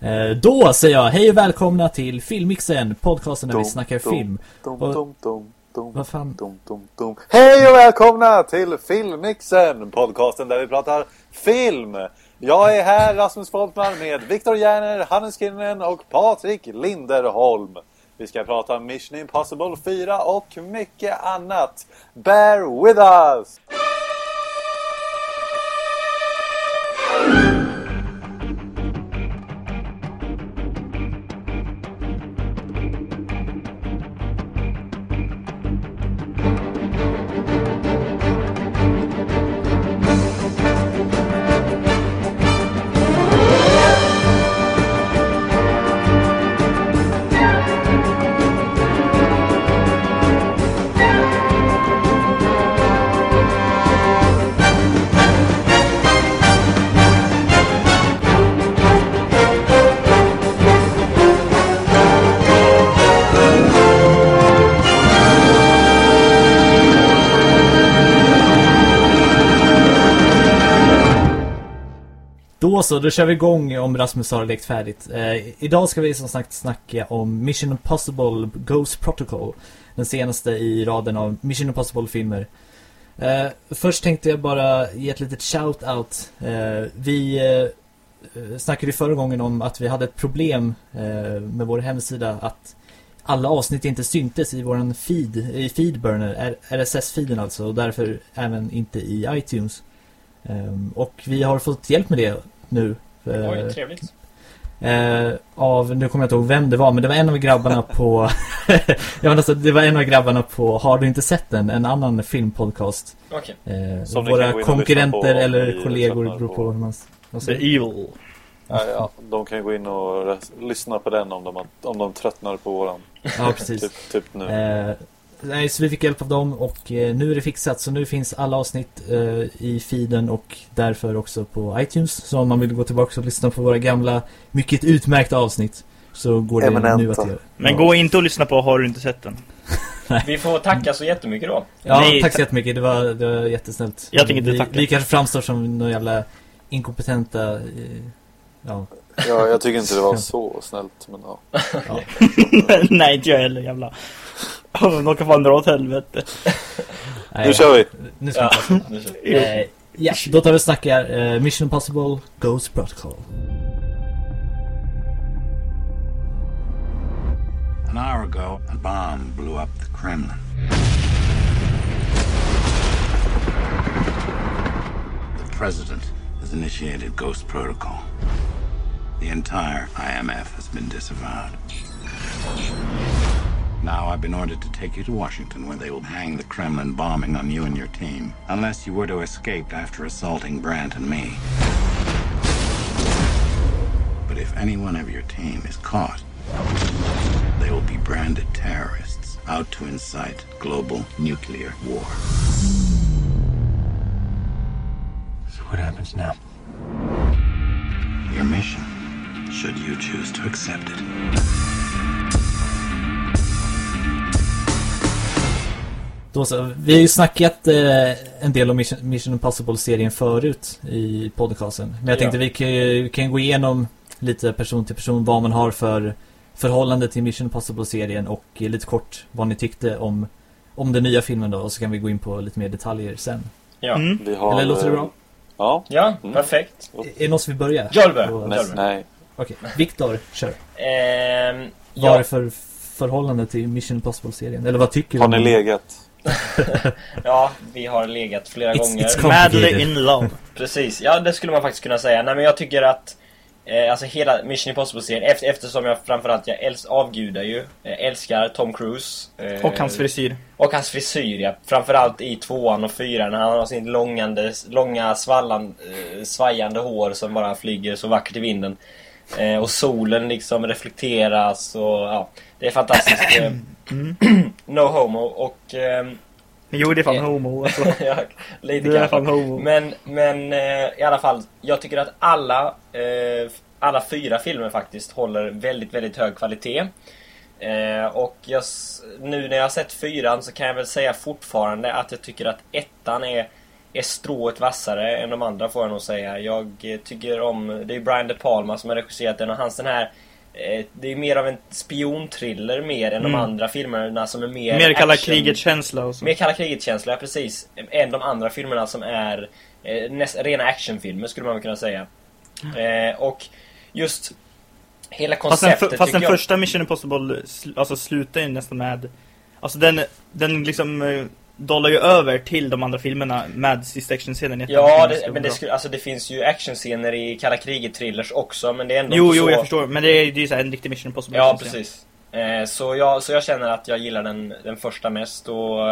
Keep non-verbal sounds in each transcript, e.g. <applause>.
Eh, Då säger jag hej och välkomna till Filmmixen, podcasten där vi snackar film. Dum, Och- dum, dum, dum, Vad fan? dum, dum, dum. Hej och välkomna till Filmmixen, podcasten där vi pratar film. Jag är här, Rasmus Folkman, med Viktor Järner, Hannes Kinnunen och Patrik Linderholm. Vi ska prata Mission Impossible 4 och mycket annat. Bear with us! Då så, då kör vi igång om Rasmus har lekt färdigt. Eh, idag ska vi som sagt snacka om Mission Impossible Ghost Protocol. Den senaste i raden av Mission Impossible-filmer. Eh, först tänkte jag bara ge ett litet shout-out. Eh, vi eh, snackade ju förra gången om att vi hade ett problem eh, med vår hemsida att alla avsnitt inte syntes i våran feed, i Feedburner, RSS-feeden alltså, och därför även inte i iTunes. Ehm, och vi har fått hjälp med det nu. eh, Oj, trevligt. eh, av, nu kommer jag inte ihåg vem det var, men det var en av grabbarna på <laughs> ja, men alltså, Det var en av grabbarna på Har du inte sett den? En annan filmpodcast. Okej. Eh, våra konkurrenter eller kollegor beror på på- hur man The. Evil. Ja, ja, de kan ju gå in och lyssna på den om de, om de tröttnar på våran. Ja, precis. Typ, typ nu. Eh, nej, så vi fick hjälp av dem och eh, nu är det fixat så nu finns alla avsnitt eh, i feeden och därför också på iTunes. Så om man vill gå tillbaka och lyssna på våra gamla, mycket utmärkta avsnitt så går det Eminenta. nu att göra. Men gå inte och lyssna på Har du inte sett den? <laughs> Vi får tacka så jättemycket då. Ja, Nej, tack så jättemycket. Det var, det var jättesnällt. Jag tänker inte vi, tacka. vi kanske framstår som några jävla inkompetenta... eh, Ja, Ja, jag tycker inte det var <laughs> så snällt, men ja. ja. <laughs> Nej, inte jag heller jävla. De kan fan dra åt helvete. Nej, Nu kör vi! Nu ska vi ta nu kör vi. <laughs> Eh, ja, då tar vi och snackar eh, Mission Impossible Ghost Protocol. An hour ago, a bomb blew up the Kremlin. The president has initiated Ghost Protocol. The entire IMF has been disavowed. Now I've been ordered to take you to Washington where they will hang the Kremlin bombing on you and your team, unless you were to escape after assaulting Brandt and me. But if any one of your team is caught, they will be branded terrorists out to incite global nuclear war. So, what happens now? Your mission, should you choose to accept it. Då så, vi har ju snackat eh, en del om Mission, Mission Impossible-serien förut i podcasten. Men jag tänkte Ja. vi kan, vi kan gå igenom lite person till person vad man har för förhållande till Mission Impossible-serien och eh, lite kort vad ni tyckte om, om den nya filmen då. Och så kan vi gå in på lite mer detaljer sen. Ja. Mm. Vi har, Eller låter det eh, bra? Ja. Ja, Mm. perfekt. Är det någon som vill börja? Jag vill börja. Och- Nej. Okej, Viktor, kör. Ehm, Vad är för förhållande till Mission Impossible-serien? Eller vad tycker Har du? ni om- legat? Ja, vi har legat flera It's- gånger. it's. Madly in love. Precis, ja det skulle man faktiskt kunna säga. Nej men jag tycker att eh, Alltså hela Mission Impossible-serien, efter, eftersom jag framförallt jag äls avgudar ju, eh, älskar Tom Cruise. eh, Och hans frisyr. Och hans frisyr ja. Framförallt i tvåan och fyran. Han har sin långande, långa svallan, eh, svajande hår som bara flyger så vackert i vinden. Eh, och solen liksom reflekteras och ja. Det är fantastiskt. <clears throat> Eh, <clears throat> no homo och... ehm, Jo, det är fan Eh. homo <laughs> alltså. ja, lite Det är fan homo. Men, men eh, i alla fall, jag tycker att alla, eh, alla fyra filmer faktiskt håller väldigt, väldigt hög kvalitet. Eh, och jag, nu när jag har sett fyran så kan jag väl säga fortfarande att jag tycker att ettan är är strået vassare än de andra får jag nog säga. Jag eh, tycker om, det är Brian De Palma som har regisserat den och hans den här eh, det är mer av en spionthriller mer än de Mm. andra filmerna som är mer Mer kalla kriget-känsla. Mer kalla kriget-känsla, precis. Än de andra filmerna som är eh, näst, rena actionfilmer skulle man kunna säga. Eh, och just hela Fast den, konceptet fast den jag... första Mission Impossible sl- alltså, slutar ju nästan med... Alltså den, den liksom eh, dollar ju över till de andra filmerna med sista actionscenen. Ja, det, men det, skulle, alltså, det finns ju actionscener i kalla kriget-thrillers också, men det är ändå Jo, jo, så... jag förstår. Men det är ju en riktig Mission Impossible. Ja, precis. Eh, så, jag, så jag känner att jag gillar den, den första mest och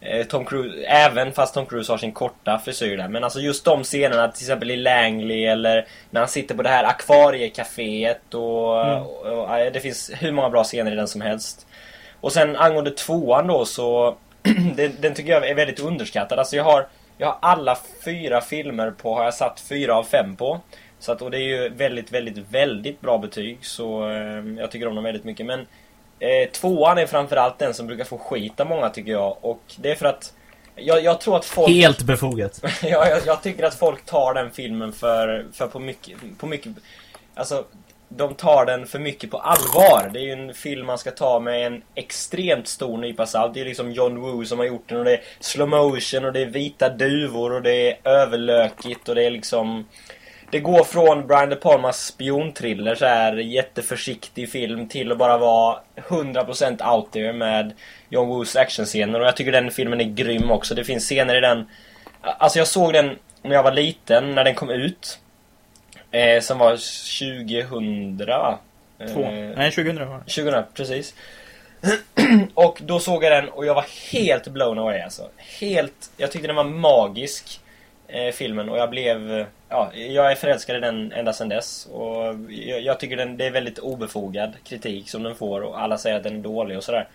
eh, Tom Cruise, även fast Tom Cruise har sin korta frisyr där. Men alltså just de scenerna, till exempel i Langley eller när han sitter på det här akvariecaféet och, Mm. och, och eh, det finns hur många bra scener i den som helst. Och sen angående tvåan då så <clears throat> den, den tycker jag är väldigt underskattad. Alltså jag har, jag har alla fyra filmer på, har jag satt fyra av fem på. Så att, och det är ju väldigt, väldigt, väldigt bra betyg. Så eh, jag tycker om dem väldigt mycket. Men eh, tvåan är framförallt den som brukar få skit av många tycker jag. Och det är för att jag, jag tror att folk... Helt befogat. <laughs> ja, jag, jag tycker att folk tar den filmen för, för på mycket, på mycket... Alltså, de tar den för mycket på allvar. Det är ju en film man ska ta med en extremt stor nypa salt. Det är liksom John Woo som har gjort den och det är slow motion och det är vita duvor och det är överlökigt och det är liksom... Det går från Brian De Palmas spionthriller så här jätteförsiktig film till att bara vara 100% out there med John Woos actionscener och jag tycker den filmen är grym också. Det finns scener i den... Alltså jag såg den när jag var liten, när den kom ut. Eh, som var 2000 va? Två. Eh, Nej, 2000 var det. 2000, precis. <clears throat> och då såg jag den och jag var helt blown away alltså. Helt, jag tyckte den var magisk. Eh, filmen och jag blev, ja, jag är förälskad i den ända sedan dess. Och jag, jag tycker den, det är väldigt obefogad kritik som den får och alla säger att den är dålig och sådär.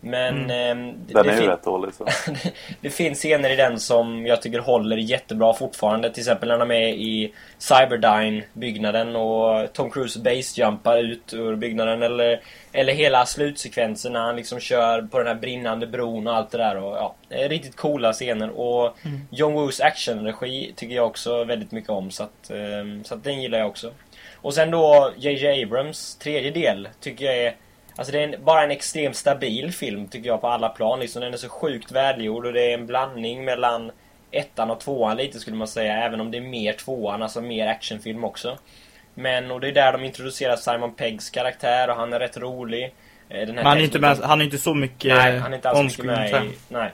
Men ehm, det- Den det är ju rätt dålig så. <laughs> det finns scener i den som jag tycker håller jättebra fortfarande. Till exempel när de är i Cyberdyne-byggnaden och Tom Cruise basejumpar ut ur byggnaden. Eller, eller hela slutsekvensen när han liksom kör på den här brinnande bron och allt det där. Och, ja, det är riktigt coola scener. Och John Woos actionregi tycker jag också väldigt mycket om. Så att, ehm, så att den gillar jag också. Och sen då JJ Abrams tredje del tycker jag är Alltså det är en, bara en extremt stabil film tycker jag på alla plan. Liksom, den är så sjukt välgjord och det är en blandning mellan ettan och tvåan lite skulle man säga. Även om det är mer tvåan, alltså mer actionfilm också. Men, och det är där de introducerar Simon Peggs karaktär och han är rätt rolig. Eh, Men han är, inte med, han är inte så mycket Nej, han är inte alls mycket med i... Nej.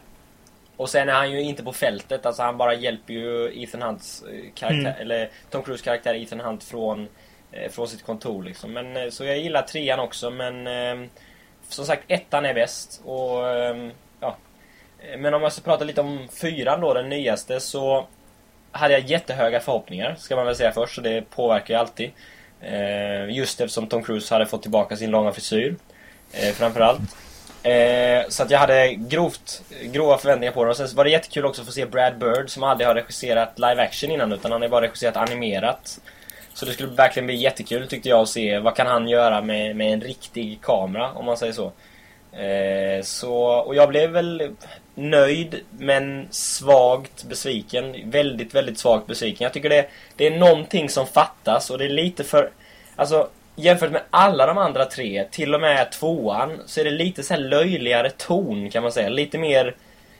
Och sen är han ju inte på fältet, alltså han bara hjälper ju Ethan Hunts eh, karaktär, Mm. eller Tom Cruise karaktär Ethan Hunt från, Eh, från sitt kontor liksom. Men, eh, så jag gillar trean också, men ehm, som sagt ettan är bäst. Och ehm, ja. Eh, men om jag ska prata lite om fyran då, den nyaste, så hade jag jättehöga förhoppningar, ska man väl säga först, så det påverkar ju alltid. Just eftersom Tom Cruise hade fått tillbaka sin långa frisyr. Framförallt. Så att jag hade grovt, grova förväntningar på den. Och sen var det jättekul också att få se Brad Bird som aldrig har regisserat live action innan utan han har bara regisserat animerat. Så det skulle verkligen bli jättekul tyckte jag att se vad kan han göra med, med en riktig kamera om man säger så. Eh, så. Och jag blev väl nöjd men svagt besviken. Väldigt, väldigt svagt besviken. Jag tycker det, det är någonting som fattas och det är lite för... Alltså jämfört med alla de andra tre, till och med tvåan, så är det lite så här löjligare ton kan man säga. Lite mer...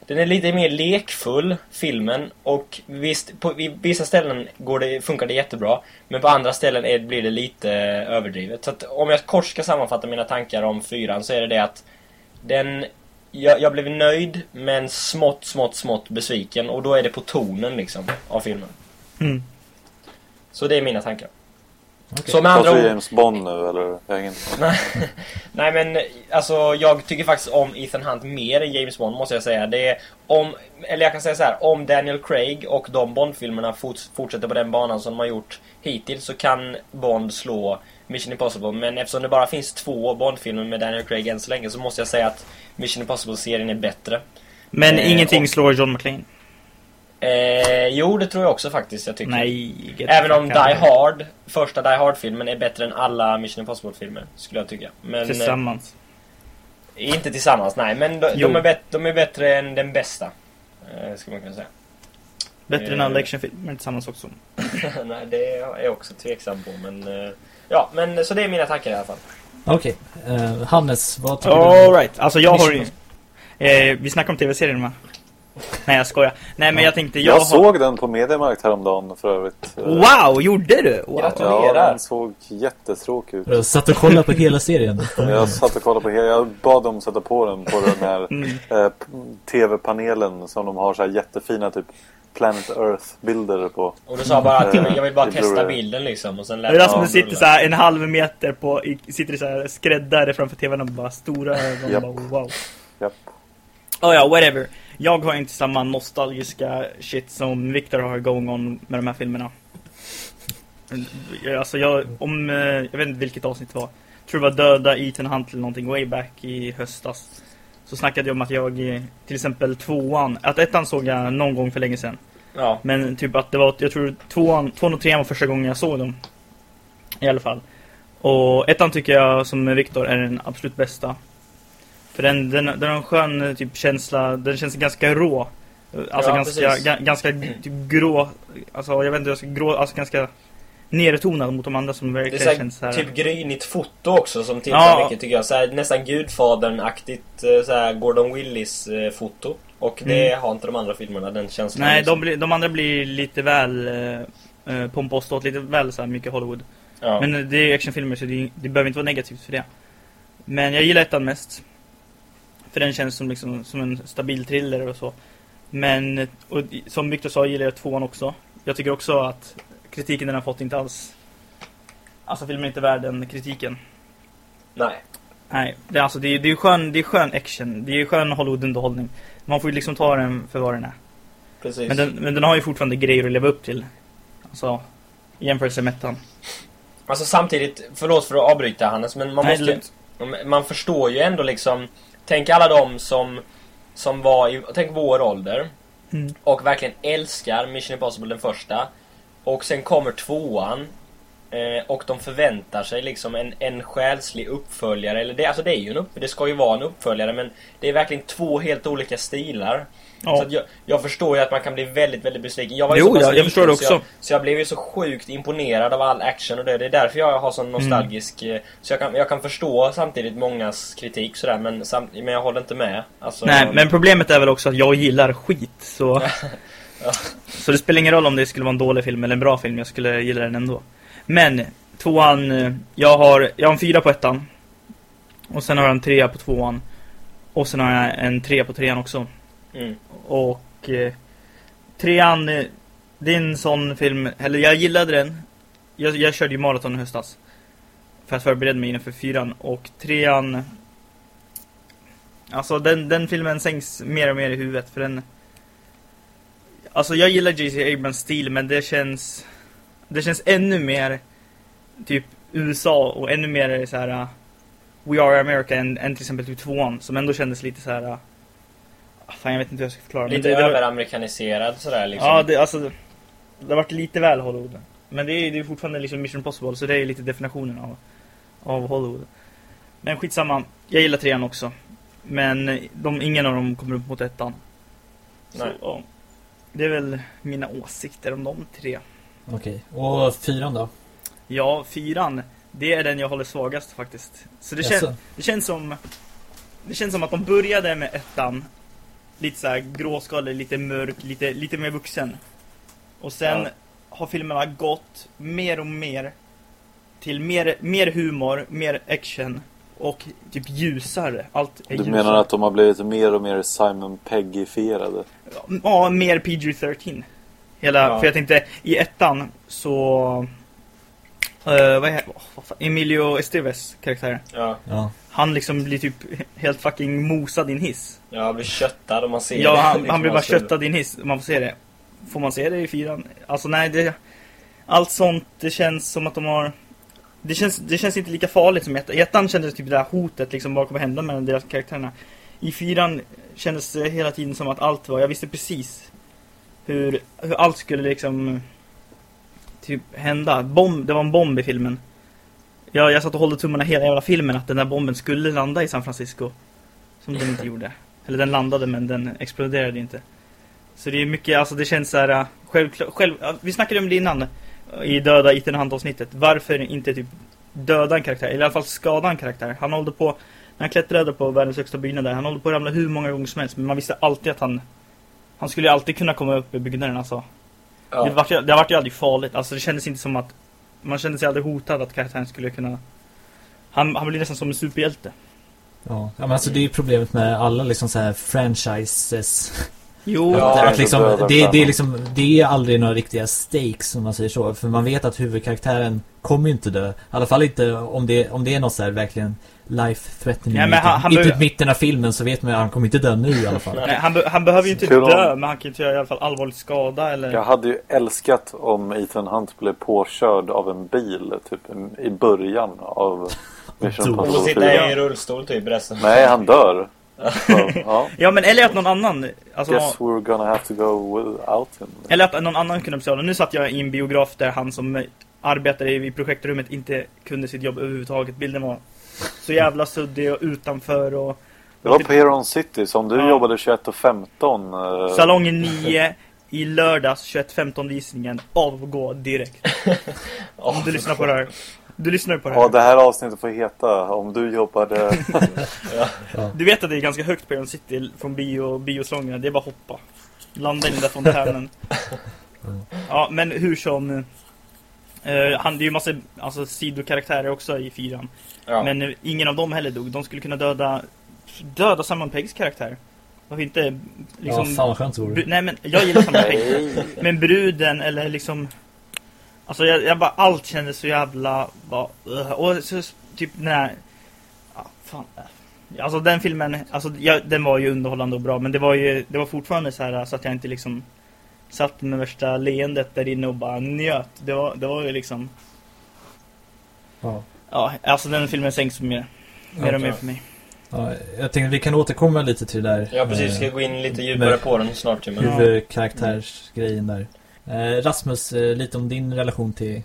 Den är lite mer lekfull, filmen. Och visst, på i vissa ställen går det, funkar det jättebra. Men på andra ställen är, blir det lite överdrivet. Så att om jag kort ska sammanfatta mina tankar om fyran så är det det att den... Jag, jag blev nöjd, men smått, smått, smått besviken. Och då är det på tonen liksom, av filmen. Mm. Så det är mina tankar. Okej. Så med andra ord... James Bond nu eller? Jag. Nej, <laughs> nej men alltså jag tycker faktiskt om Ethan Hunt mer än James Bond måste jag säga. Det är om, eller jag kan säga så här, om Daniel Craig och de Bond-filmerna forts- fortsätter på den banan som de har gjort hittills så kan Bond slå Mission Impossible. Men eftersom det bara finns två Bond-filmer med Daniel Craig än så länge så måste jag säga att Mission Impossible-serien är bättre. Men Eh, ingenting och- slår John McClane. Eh, jo, det tror jag också faktiskt. Jag tycker. Nej. get Även om Die. Hard, första Die Hard-filmen, är bättre än alla Mission Impossible-filmer. Skulle jag tycka. Men, eh, Tillsammans. Inte tillsammans, nej. Men de, de, är, bet, de är bättre än den bästa. Eh, skulle man kunna säga. Bättre än Eh. alla actionfilmer tillsammans också. <laughs> Nej, det är jag också tveksam på. Men eh, ja, men så det är mina tankar i alla fall. Okej. eh, Hannes, vad tycker du? Alright, alltså jag har ju... Eh, vi snackar om tv-serien va? Nej jag skojar. Nej men jag tänkte, jag, Jag har... såg den på Mediamarkt häromdagen för övrigt. Wow, gjorde du? Wow. Gratulerar. Ja, den såg jättetråkig ut. Jag satt och kollade på hela serien. Jag satt och kollade på hela, jag bad dem sätta på den på den här Mm. eh, TV-panelen som de har så här jättefina typ Planet Earth-bilder på. Och du sa bara att Eh, jag vill bara testa bilden liksom. Och sen Rasmus sitter så här en halv meter på, sitter i så här skräddare framför tvn och bara stora ögon. Japp. Bara, wow. Japp. Oh ja, whatever. Jag har inte samma nostalgiska shit som Victor har going on med de här filmerna. Alltså jag, om, eh, jag vet inte vilket avsnitt det var. Jag tror det var Döda Ethan Hunt eller någonting way back i höstas. Så snackade jag om att jag, eh, till exempel tvåan, att ettan såg jag någon gång för länge sedan. Ja, Men typ att det var, jag tror tvåan, tvåan och trean var första gången jag såg dem. I alla fall. Och ettan tycker jag som Viktor är den absolut bästa. För den, den, den har en skön eh, typ känsla, den känns ganska rå. Alltså Ja, ganska, ganska typ grå, alltså jag vet inte, grå, alltså ganska nertonad mot de andra som det är verkligen känns så här. typ grynigt foto också som tillför Ja. mycket tycker jag. Såhär, nästan Gudfadern-aktigt eh, såhär Gordon Willis eh, foto. Och det har inte de andra filmerna, den känslan. Mm. Nej, liksom. de, blir, de andra blir lite väl eh, eh, pompost åt, lite väl så här mycket Hollywood. ja. Men eh, det är actionfilmer så det, det behöver inte vara negativt för det. Men jag gillar ettan mest. För den känns som, liksom, som en stabil thriller och så. Men, och som Victor sa, gillar jag tvåan också. Jag tycker också att kritiken den har fått inte alls... Alltså filmen är inte värd den kritiken. Nej. Nej, det är, alltså, det är, det är skön, det är skön action. Det är skön Hollywood-underhållning. Man får ju liksom ta den för vad den är. Precis. Men den, men den har ju fortfarande grejer att leva upp till. Alltså, i jämförelse med ettan. Alltså samtidigt, förlåt för att avbryta Hannes, men man Nej, måste lugnt. Man förstår ju ändå liksom Tänk alla de som Som var i, tänk vår ålder Mm. Och verkligen älskar Mission Impossible den första Och sen kommer tvåan eh, Och de förväntar sig liksom en, en själslig uppföljare Eller det, alltså det är ju en upp, det ska ju vara en uppföljare men Det är verkligen två helt olika stilar Ja. Så jag, jag förstår ju att man kan bli väldigt, väldigt besviken. Jag var Jo, så pass ja, jag förstår det Så jag, också. så jag blev ju så sjukt imponerad av all action och det. Det är därför jag har sån nostalgisk... eh, Så jag kan, jag kan förstå samtidigt mångas kritik sådär, men, sam, men jag håller inte med. Alltså, Nej, men problemet är väl också att jag gillar skit, så... <laughs> Ja. Så det spelar ingen roll om det skulle vara en dålig film eller en bra film, jag skulle gilla den ändå. Men, tvåan, eh, jag har, jag har en fyra på ettan. Och sen har jag en trea på tvåan. Och sen har jag en trea på trean också. Mm. Och eh, trean, eh, det är en sån film, eller jag gillade den. Jag, jag körde ju maraton i höstas. För att förbereda mig inför fyran. Och trean, alltså den, den filmen sänks mer och mer i huvudet för den Alltså jag gillar J.C. Abrams stil men det känns Det känns ännu mer Typ USA och ännu mer så här. Uh, We Are America än, än till exempel typ tvåan som ändå kändes lite så här. Uh, Fan jag vet inte hur jag ska förklara Lite det, det, var- sådär liksom. Ja, det, alltså, det, det har varit lite väl Hollywood. Men det är, det är fortfarande liksom Mission Impossible, så det är lite definitionen av, av Hollywood. Men skitsamma, jag gillar trean också. Men de, ingen av dem kommer upp mot ettan. Så, Nej. ja. Det är väl mina åsikter om de tre. Okej. Och fyran då? Ja, fyran, det är den jag håller svagast faktiskt. Så det, kän, det känns som Det känns som att de började med ettan Lite såhär gråskalig, lite mörk, lite, lite mer vuxen Och sen Ja. har filmerna gått mer och mer Till mer, mer humor, mer action Och typ ljusare, allt är Du ljusare menar att de har blivit mer och mer Simon Peggy-fierade? Ja, mer PG-13 Hela, Ja. för jag tänkte, i ettan så eh, vad vad fan, Emilio Esteves karaktär Ja, Ja. Han liksom blir typ helt fucking mosad i en hiss. Jag blir köttad om man ser Ja, det. han, liksom, han blir bara huvud. köttad i en hiss. Man får se det. Får man se det i fyran? Alltså nej, det... Allt sånt, det känns som att de har... Det känns, det känns inte lika farligt som i ettan. I ettan kändes typ det här hotet liksom, vad kommer hända med deras karaktärerna. I fyran kändes det hela tiden som att allt var, jag visste precis hur, hur allt skulle liksom typ hända. Bomb, det var en bomb i filmen. Jag, jag satt och hållde tummarna hela jävla filmen att den där bomben skulle landa i San Francisco. Som den inte gjorde. Eller den landade men den exploderade inte. Så det är mycket, alltså det känns så här äh, självklart, själv, vi snackade om det innan äh, i döda Ethan Hunt avsnittet. Varför inte typ döda en karaktär, eller i alla fall skada en karaktär. Han hållde på, när han klättrade på världens högsta byggnad där, han hållde på att ramla hur många gånger som helst. Men man visste alltid att han, han skulle ju alltid kunna komma upp i byggnaden alltså. Ja. Det, var, det vart ju aldrig farligt, alltså det kändes inte som att, man kände sig aldrig hotad att karaktären skulle kunna, han, han blev nästan som en superhjälte. Ja, men alltså det är ju problemet med alla liksom så här franchises. Jo, <laughs> Ja, att, liksom, det, det är liksom, det är aldrig några riktiga stakes om man säger så. För man vet att huvudkaraktären kommer inte dö. I alla fall inte om det, om det är något så här verkligen life threatening. Ja, men han- han I typ behöver- mitten av filmen så vet man ju att han kommer inte dö nu i alla fall. <laughs> Nej, han, be han behöver ju inte Kul om- dö, men han kan ju inte göra i alla fall allvarligt skada eller... Jag hade ju älskat om Ethan Hunt blev påkörd av en bil typ i början av Mission sitter jag 4. i rullstol typ resten. Nej, han dör. <laughs> Så, ja. Ja men eller att någon annan, alltså, Guess we're gonna have to go without him. eller att någon annan kunde betala. Nu satt jag i en biograf där han som arbetade i projektrummet inte kunde sitt jobb överhuvudtaget. Bilden var så jävla suddig och utanför och... Det var på Heron City, så om du Ja. jobbade 21 och 15 eh, Salongen 9 i lördags 21.15 visningen avgå direkt. <laughs> Om du lyssnar på det här. Du lyssnar ju på det Ja, här. det här avsnittet får heta om du jobbade... <laughs> Du vet att det är ganska högt på Heron City från bio, biosalongerna. Det är bara hoppa. Landa i den där fontänen. Ja, men hur som... eh, han, det är ju massa alltså, sidokaraktärer också i fyran. Ja. Men eh, ingen av dem heller dog. De skulle kunna döda Döda Simon Peggs karaktär. Varför inte liksom... ja, fan vad skönt det Nej men jag gillar Simon Pegg. Men bruden eller liksom Alltså jag, jag bara, allt kändes så jävla bara, ugh. Och så typ den här ja, fan. Alltså den filmen, alltså ja, den var ju underhållande och bra Men det var ju, det var fortfarande så här så att jag inte liksom Satt med värsta leendet där inne och bara njöt Det var, det var ju liksom Ja. Ja, alltså den filmen sänks mer Mer och mer för mig Ja, jag tänkte vi kan återkomma lite till det där. Ja precis, vi eh, ska gå in lite djupare på den snart huvudkaraktärsgrejen där. Eh, Rasmus, eh, lite om din relation till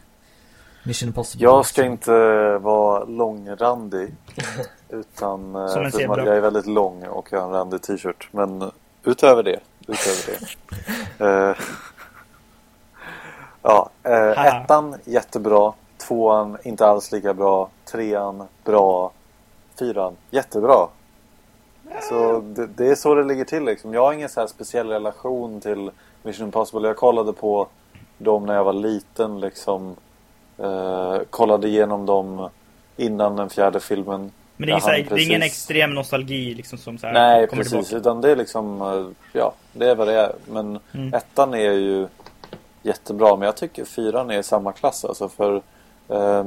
Mission Impossible. Jag ska inte vara långrandig. <laughs> Utan eh, jag är väldigt lång och jag har en randig t-shirt. Men utöver det. Utöver det. <laughs> eh, ja, eh, ettan jättebra. Tvåan inte alls lika bra. Trean bra. Fyran jättebra. Så det, det är så det ligger till liksom. Jag har ingen så här speciell relation till Mission Impossible. Jag kollade på dem när jag var liten liksom. Eh, kollade igenom dem innan den fjärde filmen. Men det är, Jag så här, hann det är ingen precis- extrem nostalgi liksom som så här Nej kommer precis, tillbaka. utan det är liksom, eh, ja det är vad det är. Men Mm. ettan är ju jättebra, men jag tycker fyran är i samma klass alltså för eh,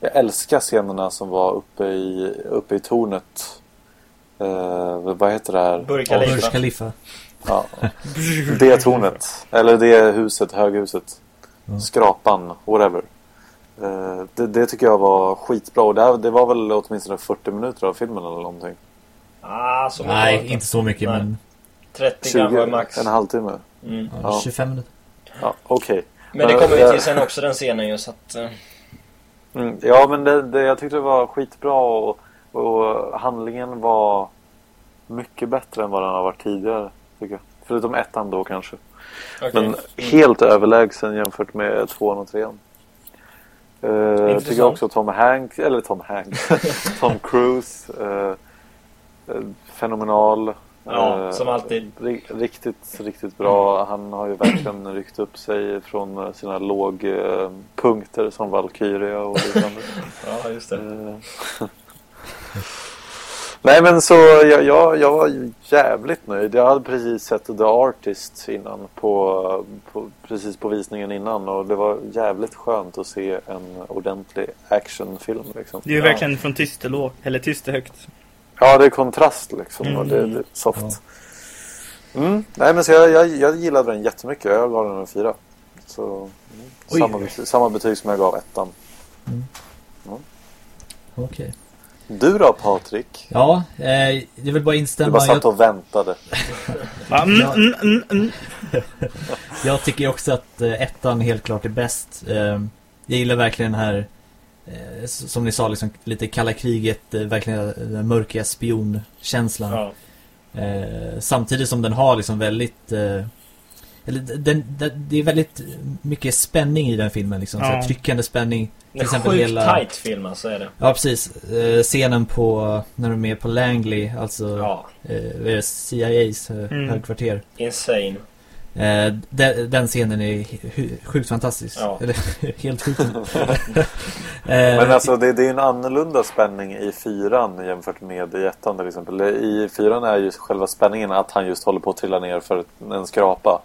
jag älskar scenerna som var uppe i, uppe i tornet. Eh, vad heter det här? Burj Khalifa. Ja, det tornet. Eller det huset, höghuset. Skrapan, whatever. Eh, det, det tycker jag var skitbra. Och det, här, det var väl åtminstone 40 minuter av filmen eller någonting. Ah, Nej, inte. inte så mycket Nej. men 30 20, gram var max. en halvtimme. Mm. ja, Ja. 25 minuter. Ja, okej. Men det kommer vi eh, till sen också den scenen ju så att... eh, Mm, ja, men det, det, jag tyckte det var skitbra och, och handlingen var mycket bättre än vad den har varit tidigare. Tycker jag. Förutom ettan då kanske. okej. Men Mm. helt överlägsen jämfört med tvåan och trean. Uh, jag tycker också Tom Hanks, eller Tom Hanks, <laughs> Tom Cruise. eh, fenomenal. Ja, Eh, som alltid. ri- Riktigt, riktigt bra. Han har ju verkligen ryckt upp sig från sina lågpunkter som Valkyria och liknande. <laughs> Ja, just det. <laughs> Nej men så jag, jag, jag var ju jävligt nöjd. Jag hade precis sett The Artist innan på, på, precis på visningen innan och det var jävligt skönt att se en ordentlig actionfilm liksom. Det är ju Ja. verkligen från tyst till lågt, eller tyst till högt. Ja det är kontrast liksom och det, Mm. det är soft. Mm. Nej men så jag, jag, jag gillade den jättemycket. Jag gav den en fyra. Så mm, samma, betyg, samma betyg som jag gav ettan. Okej. Du då Patrik? Ja, eh, jag vill bara Du instämma. bara satt Jag, och väntade. <laughs> Va? Mm, Ja. mm, mm, mm. <laughs> jag tycker också att eh, ettan helt klart är bäst. Eh, jag gillar verkligen den här, eh, som ni sa, liksom, lite kalla kriget, eh, verkligen den mörka spionkänslan. Ja. Eh, samtidigt som den har liksom väldigt... Eller den, den, det är väldigt mycket spänning i den filmen liksom. Så Ja. här, tryckande spänning. Är exempel sjukt hela- tight film alltså är det. Ja, precis. Eh, scenen på... När de är på Langley, alltså Ja, eh, CIAs eh, Mm. högkvarter. insane. Eh, den, den scenen är sjukt fantastisk. Ja. Eller <laughs> helt sjukt. <laughs> eh, Men alltså det, det är en annorlunda spänning i fyran jämfört med i ettan till exempel. I fyran är ju själva spänningen att han just håller på att trilla ner för en skrapa.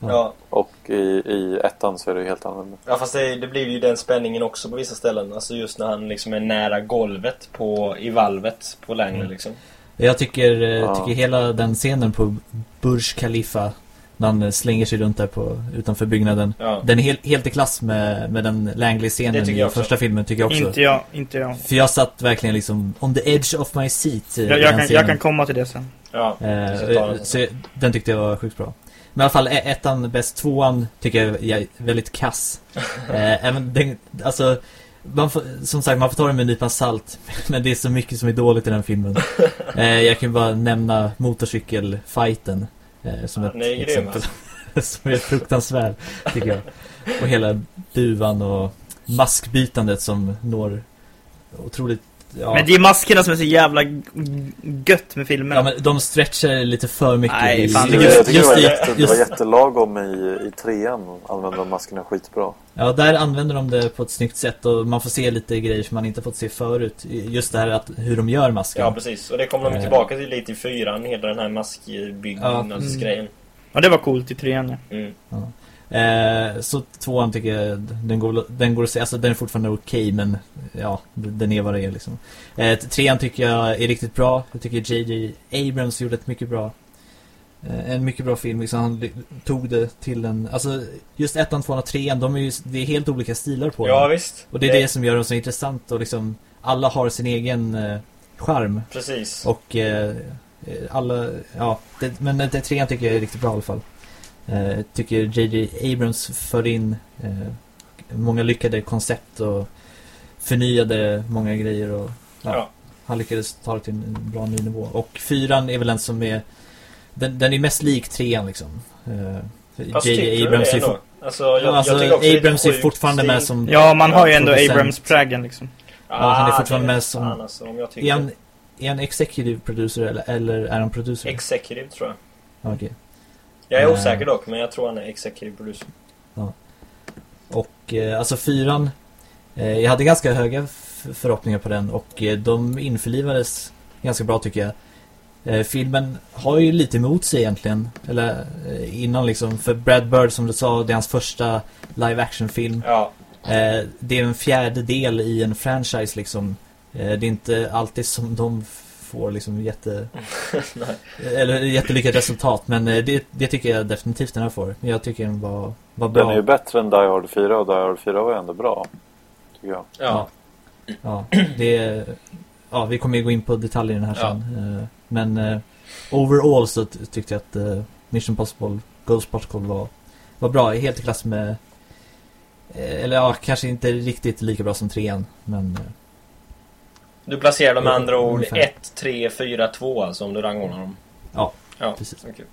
Ja. Och i, i ettan så är det ju helt annorlunda. ja fast det, det blir ju den spänningen också på vissa ställen. Alltså just när han liksom är nära golvet på, i valvet på Langley Mm. liksom. Jag tycker, eh, Ja. tycker hela den scenen på Burj Khalifa när han eh, slänger sig runt där på, utanför byggnaden. Ja. Den är helt, helt i klass med, med den Langley-scenen i jag också. första filmen tycker jag också. Inte jag, inte jag. För jag satt verkligen liksom on the edge of my seat eh, Jag, jag, kan, jag kan komma till det sen. Ja, Eh, så den tyckte jag var sjukt bra. Men i alla fall, ettan bäst, tvåan tycker jag är väldigt kass. <laughs> Eh, även den, alltså, man får, som sagt, man får ta det med en nypa salt. <laughs> Men det är så mycket som är dåligt i den filmen. <laughs> Eh, jag kan bara nämna motorcykelfighten. Eh, som ett Den är exempel. som är fruktansvärd, tycker jag. Och hela duvan och maskbytandet som når otroligt... Ja, Men det är maskerna som är så jävla gött med filmerna. Ja men de stretchar lite för mycket Nej, fan, Jag det- tycker just, det, var jätte, det just, var jättelagom i, i trean. Använde de maskerna skitbra. Ja, där använder de det på ett snyggt sätt och man får se lite grejer som man inte fått se förut. Just det här att, hur de gör masken. ja precis. Och det kommer de Eh. tillbaka till lite i fyran, hela den här maskbyggnadsgrejen. Ja, det var coolt i trean ja. Mm. Eh, så tvåan tycker jag, den går, den går att se, alltså den är fortfarande okej men ja, den är vad det är liksom. Eh, trean tycker jag är riktigt bra. Jag tycker JJ Abrams gjorde ett mycket bra eh, en mycket bra film, liksom han tog det till en, alltså just ettan, tvåan och trean, de är ju, det är helt olika stilar på Ja dem. visst. Och det är det som gör dem så intressant och liksom alla har sin egen eh, charm. Precis. Och eh, alla, ja, det, men det trean tycker jag är riktigt bra i alla fall. Eh, Jag tycker JJ Abrams för in eh, många lyckade koncept och förnyade många grejer och ja, Ja. han lyckades ta det till en bra ny nivå. Och fyran är väl den som är, den, den är mest lik trean liksom. Eh, JJ du Abrams är, for, Alltså, jag, ja, alltså, jag Abrams är fortfarande med stil. som, Ja, man har ju ändå producent. Abrams-prägen liksom. Ja, han är fortfarande med som- fan, alltså, om jag tycker är han, är han executive producer eller, eller är han producer? Executive tror jag. Ja, okej. Jag är Eh. osäker dock, men jag tror han är executive producer. Och eh, alltså fyran eh, Jag hade ganska höga förhoppningar på den och de införlivades ganska bra tycker jag. Filmen har ju lite emot sig egentligen Eller innan liksom För Brad Bird som du sa, det är hans första live action film Ja, Det är en fjärde del i en franchise liksom. Det är inte alltid som de får liksom jätte <laughs> Eller jättelyckat resultat Men eh, det, det tycker jag definitivt den här får jag tycker den var, var bra Den är ju bättre än Die Hard 4 och Die Hard 4 var ändå bra. Tycker jag. ja. Ja, det ja, vi kommer ju gå in på detaljerna här Ja. sen. Eh, Men eh, overall så tyckte jag att Mission Possible Ghost Protocol var, var bra, helt i klass med Eller ja, kanske inte riktigt lika bra som trean Men Du placerar dem med andra ord ungefär. 1, 3, 4, 2 alltså om du rangordnar dem. Ja, ja precis. okej.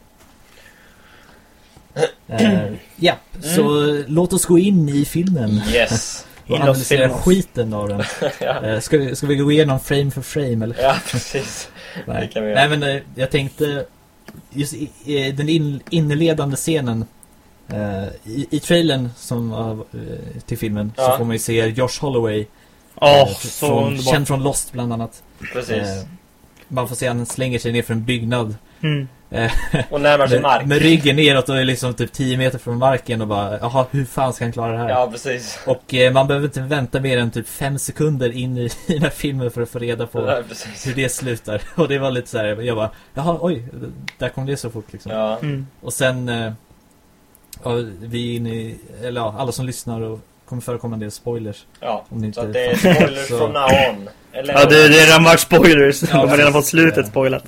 eh, Ja, så eh, låt oss gå in i filmen Yes. <laughs> och analysera skiten av den <laughs> ja. eh, ska, vi, ska vi gå igenom frame för frame eller? ja, precis. Nej. Nej men eh, jag tänkte Just i, den in, inledande scenen i, I trailern som till filmen så Ja. får man ju se Josh Holloway Eh, så från, underbart. Känd från Lost bland annat Precis. Eh, Man får se han slänger sig ner för en byggnad Mm. Och närmar sig mark. med ryggen neråt och är liksom typ 10 meter från marken och bara Jaha, hur fan ska han klara det här? Ja, precis. Och eh, man behöver inte vänta mer än typ 5 sekunder in i, <laughs> i den här filmen för att få reda på Ja, hur det slutar. <laughs> Och det var lite så här, jag bara, jaha, oj, där kom det så fort liksom. Ja. Mm. Och sen, eh, vi är inne i, eller ja, alla som lyssnar och kommer förekomma en del spoilers. Ja. Om ni inte Så det är spoilers Så- from now on. Eller, Ja, det, det är redan varit spoilers. De har redan fått slutet spoilat.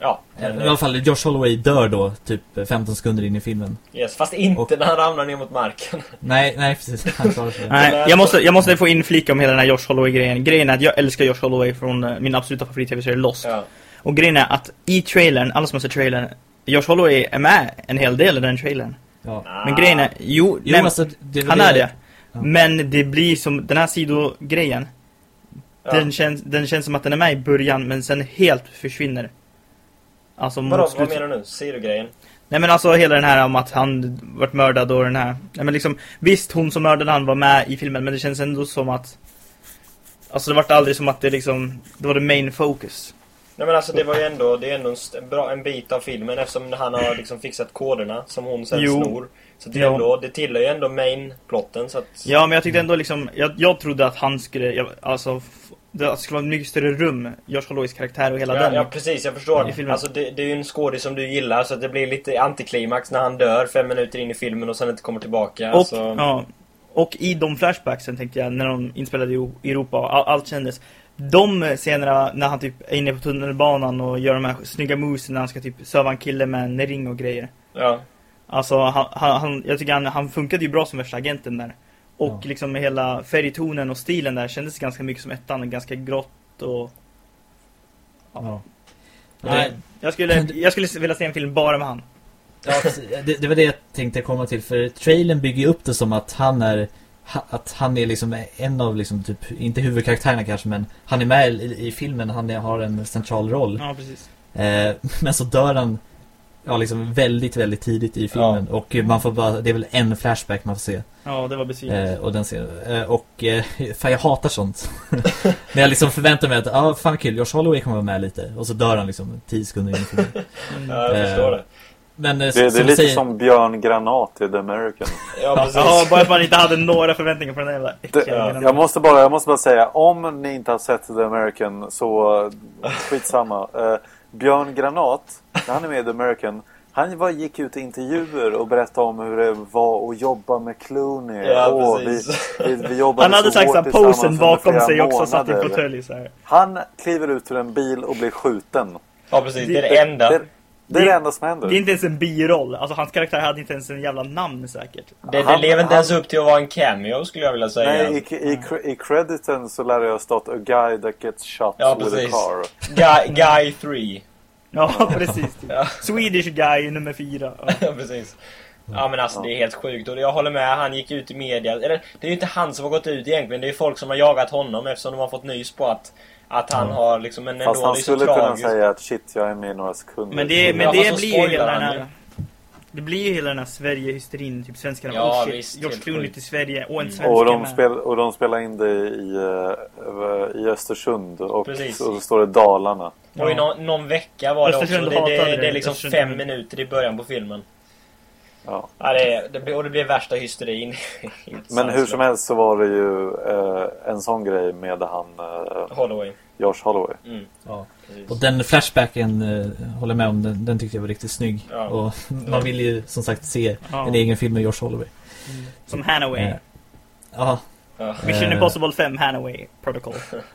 Ja, Eh, men, I alla fall, Josh Holloway dör då, typ 15 sekunder in i filmen. yes. Fast inte Och- när han ramlar ner mot marken. <laughs> Nej, nej precis, han klarar sig. Nej, jag måste, jag måste få inflika om hela den här Josh Holloway-grejen. Grejen är att jag älskar Josh Holloway från eh, min absoluta favorit-tv-serie Lost. Ja. Och grejen är att i trailern, alla som har sett trailern, Josh Holloway är med en hel del i den trailern. Ja. Men grejen är, jo, Jo, men, alltså, det han är det. Men det blir som, den här sidogrejen, Ja. den, känns, den känns som att den är med i början men sen helt försvinner. Alltså Vadå, vad menar du nu? Sidogrejen? Nej men alltså hela den här om att han vart mördad och den här Nej men liksom Visst hon som mördade han var med i filmen men det känns ändå som att Alltså det vart aldrig som att det liksom Det var the main focus Nej men alltså det var ju ändå, det är ändå en, bra, en bit av filmen eftersom han har liksom fixat koderna som hon sen Jo. snor. Så det, Ja. ändå, det tillhör ju ändå main-plotten så att... Ja men jag tyckte ändå liksom Jag, jag trodde att han skulle jag, Alltså Det skulle vara ett mycket större rum Josh Holloways karaktär och hela Ja, den ja precis, jag förstår. Filmen. Alltså det, det är ju en skådis som du gillar så att det blir lite antiklimax när han dör fem minuter in i filmen och sen inte kommer tillbaka. Och, alltså, ja, och i de flashbacksen tänkte jag, när de inspelade i Europa, och all, allt kändes De scenerna när han typ är inne på tunnelbanan och gör de här snygga movesen när han ska typ söva en kille med en ring och grejer ja. Alltså han, han, jag tycker han, han funkade ju bra som värsta agenten där. Och Ja. liksom med hela färgtonen och stilen där kändes ganska mycket som ettan, ganska grått och Ja. Nej, jag skulle, jag skulle vilja se en film bara med han. Ja, det, det var det jag tänkte komma till För trailern bygger ju upp det som att han är Att han är liksom en av liksom typ Inte huvudkaraktärerna kanske men Han är med i, i filmen, han är, har en central roll. Ja precis. Eh, <laughs> Men så dör han Ja liksom väldigt väldigt tidigt i filmen Och man får bara, det är väl en flashback man får se Ja det var besviket eh, Och den ser eh, Och eh, fan jag hatar sånt <laughs> När jag liksom förväntar mig att, ja ah, fan kul Josh Holloway kommer vara med lite Och så dör han liksom 10 sekunder in i filmen <laughs> Mm. ja, jag förstår Eh, det. Men eh, Det, det är lite säger, som Björn Granat i The American. <laughs> Ja, precis. Ja, bara att man inte hade några förväntningar på den jävla Det, jag, måste bara, jag måste bara säga, om ni inte har sett The American så eh, skitsamma. Björn Granat, han är med i American, han var, gick ut i intervjuer och berättade om hur det var att jobba med Clooney. Ja, Åh, vi, vi, vi Han hade sagt såhär posen bakom sig också, satt i fåtölj. Han kliver ut ur en bil och blir skjuten. Ja, precis. Det är det enda. Det, det är Det- det enda som händer. Det är inte ens en biroll, alltså hans karaktär hade inte ens en jävla namn säkert. Det, det lever inte han- ens upp till att vara en cameo skulle jag vilja säga. Nej, i, i, i crediten så lär det ha stått A guy that gets shot Ja, with a precis. car. Guy, guy 3. Ja, <laughs> precis. <laughs> Ja. Swedish guy nummer fyra. Ja. Ja, <laughs> precis. Ja men alltså det är helt sjukt och jag håller med, han gick ut i media. Eller det är ju inte han som har gått ut egentligen, det är folk som har jagat honom eftersom de har fått nys på att Att han har liksom en Fast ändå, han det skulle kunna säga att shit, jag är med i några sekunder. Men det, men Ja, det fast så blir ju hela den här... Det blir ju hela den här Sverige-hysterin, typ svenskarna. Ja, oh shit, visst, George Clooney till Sverige och en Mm. svensk och, de spel, och de spelar in det i, eh, i Östersund och, och Precis. så står det Dalarna. Och i någon, någon vecka var det också. Östersund Det, det, hatade det, det, är liksom Östersund. fem minuter i början på filmen. Ja. Ja, det, det, blir- och det blev värsta hysterin. Men hur som helst så var det ju eh, en sån grej med han eh, Holloway. Josh Holloway. Mm, Ja. precis. Och den flashbacken, eh, håller jag med om, den, den tyckte jag var riktigt snygg. Ja. Och <laughs> man vill ju som sagt se Ja. en egen film med Josh Holloway. Som Hanaway. Eh, Ja, Mission eh. Impossible 5 Hanaway Protocol.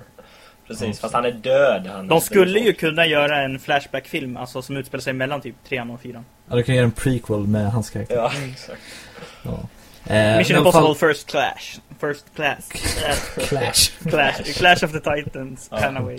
<laughs> precis. Fast han är död. Han De skulle ju kunna göra en Flashback-film, alltså som utspelar sig mellan typ 3 och 4. Ja, du kan göra en prequel med hans karaktär. Ja, exakt. Ja. Eh, Mission Impossible fan- First Clash. First Class. <laughs> Clash. Clash. Clash of the Titans. Ja. Hanaway.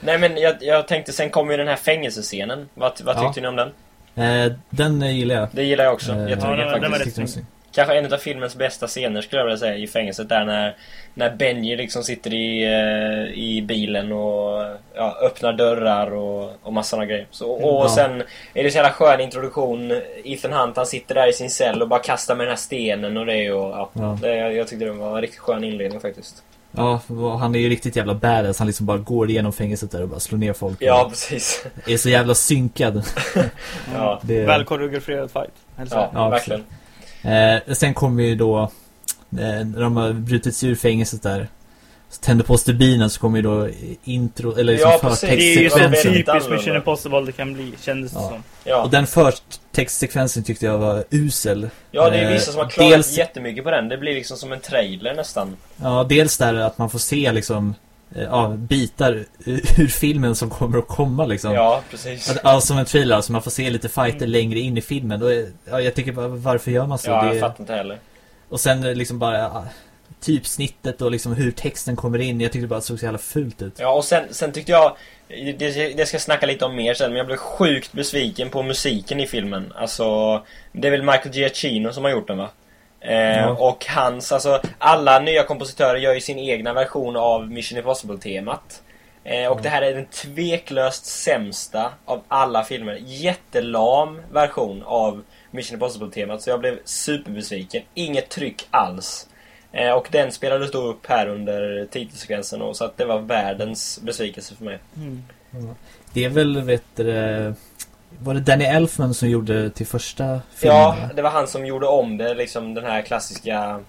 Nej men jag, jag tänkte, sen kommer ju den här fängelsescenen. Vad, vad Ja. tyckte ni om den? Eh, den eh, gillar jag. Det gillar jag också. Eh, Jättemycket ja, den- den var faktiskt. rätt den var snygg. Kanske en av filmens bästa scener skulle jag vilja säga i fängelset där när När Benji liksom sitter i, eh, i bilen och ja, öppnar dörrar och, och massa såna grejer. Så, och Ja. sen är det så jävla skön introduktion. Ethan Hunt han sitter där i sin cell och bara kastar med den här stenen och det och ja. Ja. Det, jag, jag tyckte det var en riktigt skön inledning faktiskt. Ja, och han är ju riktigt jävla badass. Han liksom bara går igenom fängelset där och bara slår ner folk. Ja, precis. Är så jävla synkad. <laughs> Ja, Det, Väl koreograferad fight. Ja, Ja, verkligen. Eh, sen kommer ju då eh, När de har brutit sig ur fängelset där så Tänder på stubinen så kommer ju då intro Eller liksom Ja, precis. Det är ju så förtextsekvensen väldigt typiskt. Mission Impossible det kan bli, kändes det Ja. som. Ja. Och den förtextsekvensen tyckte jag var usel ja, det är Eh, vissa som har klarat dels- jättemycket på den. Det blir liksom som en trailer nästan. Ja, dels där att man får se liksom Ja, bitar <laughs> ur filmen som kommer att komma liksom Ja, precis. Att- Ja, som en trailer, alltså man får se lite fighter längre in i filmen. Är, ja, jag tycker bara, varför gör man så? Ja, det, jag fattar inte heller. och sen eh, liksom bara, ja, typsnittet och liksom hur texten kommer in. Jag tyckte bara det såg så jävla fult ut. Ja, och sen, sen tyckte jag... Det, det ska jag snacka lite om mer sen, men jag blev sjukt besviken på musiken i filmen. Alltså, det är väl Michael Giacchino som har gjort den va? Eh, Ja. Och hans, alltså alla nya kompositörer gör ju sin egna version av Mission Impossible-temat. Eh, och det här är den tveklöst sämsta av alla filmer. Jättelam version av Mission Impossible-temat, så jag blev superbesviken. Inget tryck alls. Eh, och den spelades då upp här under titelsekvensen och så att det var världens besvikelse för mig. Mm. Det är väl, vet du, det, var det Danny Elfman som gjorde till första filmen? Ja, det var han som gjorde om det, liksom den här klassiska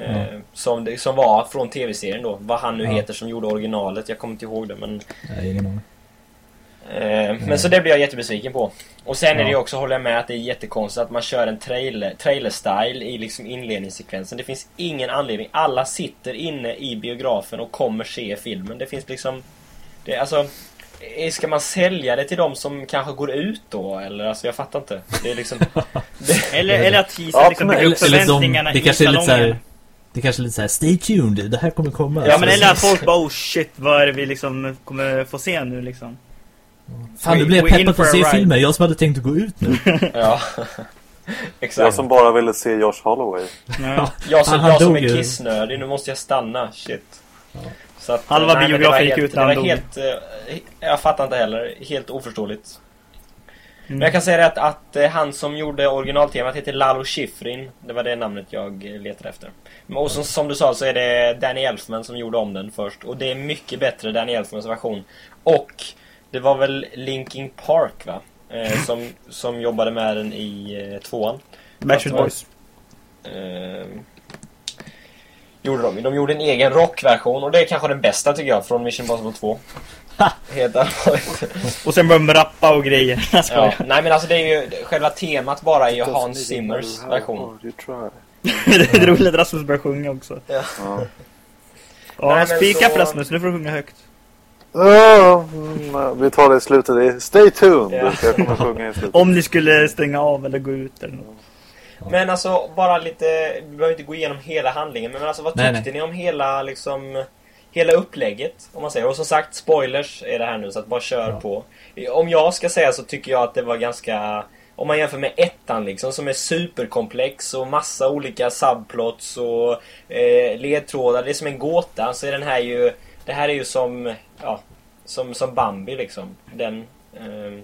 eh, Ja. som, som var från tv-serien då. Vad han nu Ja. heter som gjorde originalet, jag kommer inte ihåg det men Nej, ingen aning. Eh, Men så det blir jag jättebesviken på. Och sen är det Ja. också, håller jag med, att det är jättekonstigt att man kör en trailer, trailer-style i liksom inledningssekvensen. Det finns ingen anledning. Alla sitter inne i biografen och kommer se filmen. Det finns liksom... Det, alltså... eh, Ska man sälja det till de som kanske går ut då? Eller alltså jag fattar inte. Det är liksom... <laughs> det, Eller, eller att teasa Ja, liksom, upp Eller som, förväntningarna det i kanske är lite salongen. såhär Det kanske är lite såhär, stay tuned, det här kommer komma. Ja men eller att Alltså, folk bara oh shit, vad är det vi liksom kommer få se nu liksom? Fan, du blev peppad på att se filmer. Jag som hade tänkt att gå ut nu. <laughs> ja. Jag Exakt. som bara ville se Josh Holloway. Ja. Jag <laughs> som, Han- han jag som är kissnödig, nu måste jag stanna. Shit. Så att, Halva nej, men det biografen gick ut när han dog. helt... eh, Jag fattar inte heller. Helt oförståeligt. Mm. Men jag kan säga att, att eh, han som gjorde originaltemat heter Lalo Schifrin. Det var det namnet jag eh, letade efter. Men Och som, som du sa så är det Danny Elfman som gjorde om den först. Och det är mycket bättre, Danny Elfmans version. Och det var väl Linkin Park va? Eh, som, som jobbade med den i eh, tvåan. Backstreet Boys. Eh, gjorde de. De gjorde en egen rockversion och det är kanske den bästa tycker jag från Mission Impossible 2. Helt allvarligt. Och sen började de rappa och grejer. <laughs> Ja. Nej men alltså det är ju själva temat bara är ju Hans Zimmers version. <laughs> Det är roligt att Rasmus börjar sjunga också. Ja. Ja, speak up så- Rasmus, nu får du sjunga högt. Ja, mm, vi tar det i slutet. Stay tuned. Ja. Jag kommer sjunga i slutet. Om ni skulle stänga av eller gå ut eller något. Men alltså bara lite, vi behöver inte gå igenom hela handlingen men alltså vad Nej, tyckte ni om hela liksom Hela upplägget om man säger. Och som sagt spoilers är det här nu så att bara kör Ja. på. Om jag ska säga så tycker jag att det var ganska om man jämför med ettan liksom som är superkomplex och massa olika subplots och eh, ledtrådar. Det är som en gåta. Så är den här ju Det här är ju som Ja Som, som Bambi liksom. Den ehm,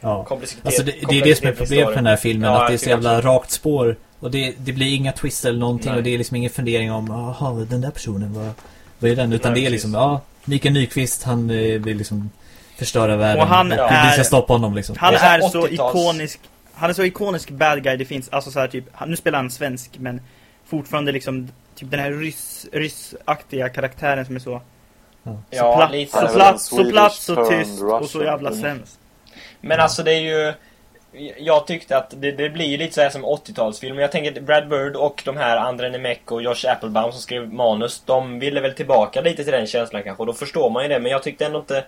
Ja. Alltså det, det är det som är problemet med den här filmen. Ja, att det är så jävla också. rakt spår. Och det, det blir inga twists eller någonting. Nej. Och det är liksom ingen fundering om, jaha, den där personen, vad, vad är den? Utan Nej, det är precis. liksom, ja, Mikael Nyqvist, han eh, vill liksom förstöra världen. Och han vi är- ska stoppa honom liksom. Han är så här är så 80-tals. ikonisk Han är så ikonisk bad guy det finns, alltså så här typ, han- nu spelar han svensk men fortfarande liksom typ den här ryss, ryssaktiga karaktären som är så, Ja. så Ja, platt, lite. så platt, så platt, så Swedish tyst turned och så jävla Russian. Men alltså det är ju... Jag tyckte att det, det blir ju lite så här som 80-talsfilm. Jag tänker Brad Bird och de här André Nemec och Josh Applebaum som skrev manus, de ville väl tillbaka lite till den känslan kanske. Och då förstår man ju det. Men jag tyckte ändå inte...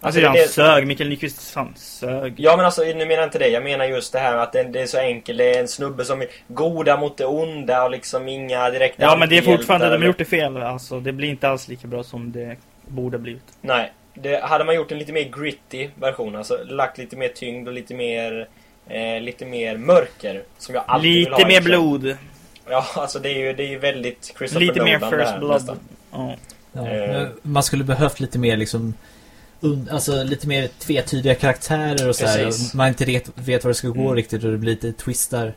Alltså det- han sög, Mikael Nyqvist fan sög. Ja men alltså, nu menar jag inte det. Jag menar just det här att det, det är så enkelt. Det är en snubbe som är goda mot det onda och liksom inga direkta Ja men det är fortfarande, de har gjort det fel alltså. Det blir inte alls lika bra som det borde ha blivit. Nej. Det, hade man gjort en lite mer gritty version, alltså lagt lite mer tyngd och lite mer... Eh, lite mer mörker. Som jag alltid vill ha Lite mer egentligen. blod. Ja, alltså det är ju, det är ju väldigt Christopher Lite mer Nolan det first här, blood. nästan. Ja. Ja, Eh. Man skulle behövt lite mer liksom un, Alltså lite mer tvetydiga karaktärer och så här. Man inte vet, vet vad det ska gå Mm. riktigt och det blir lite twistar.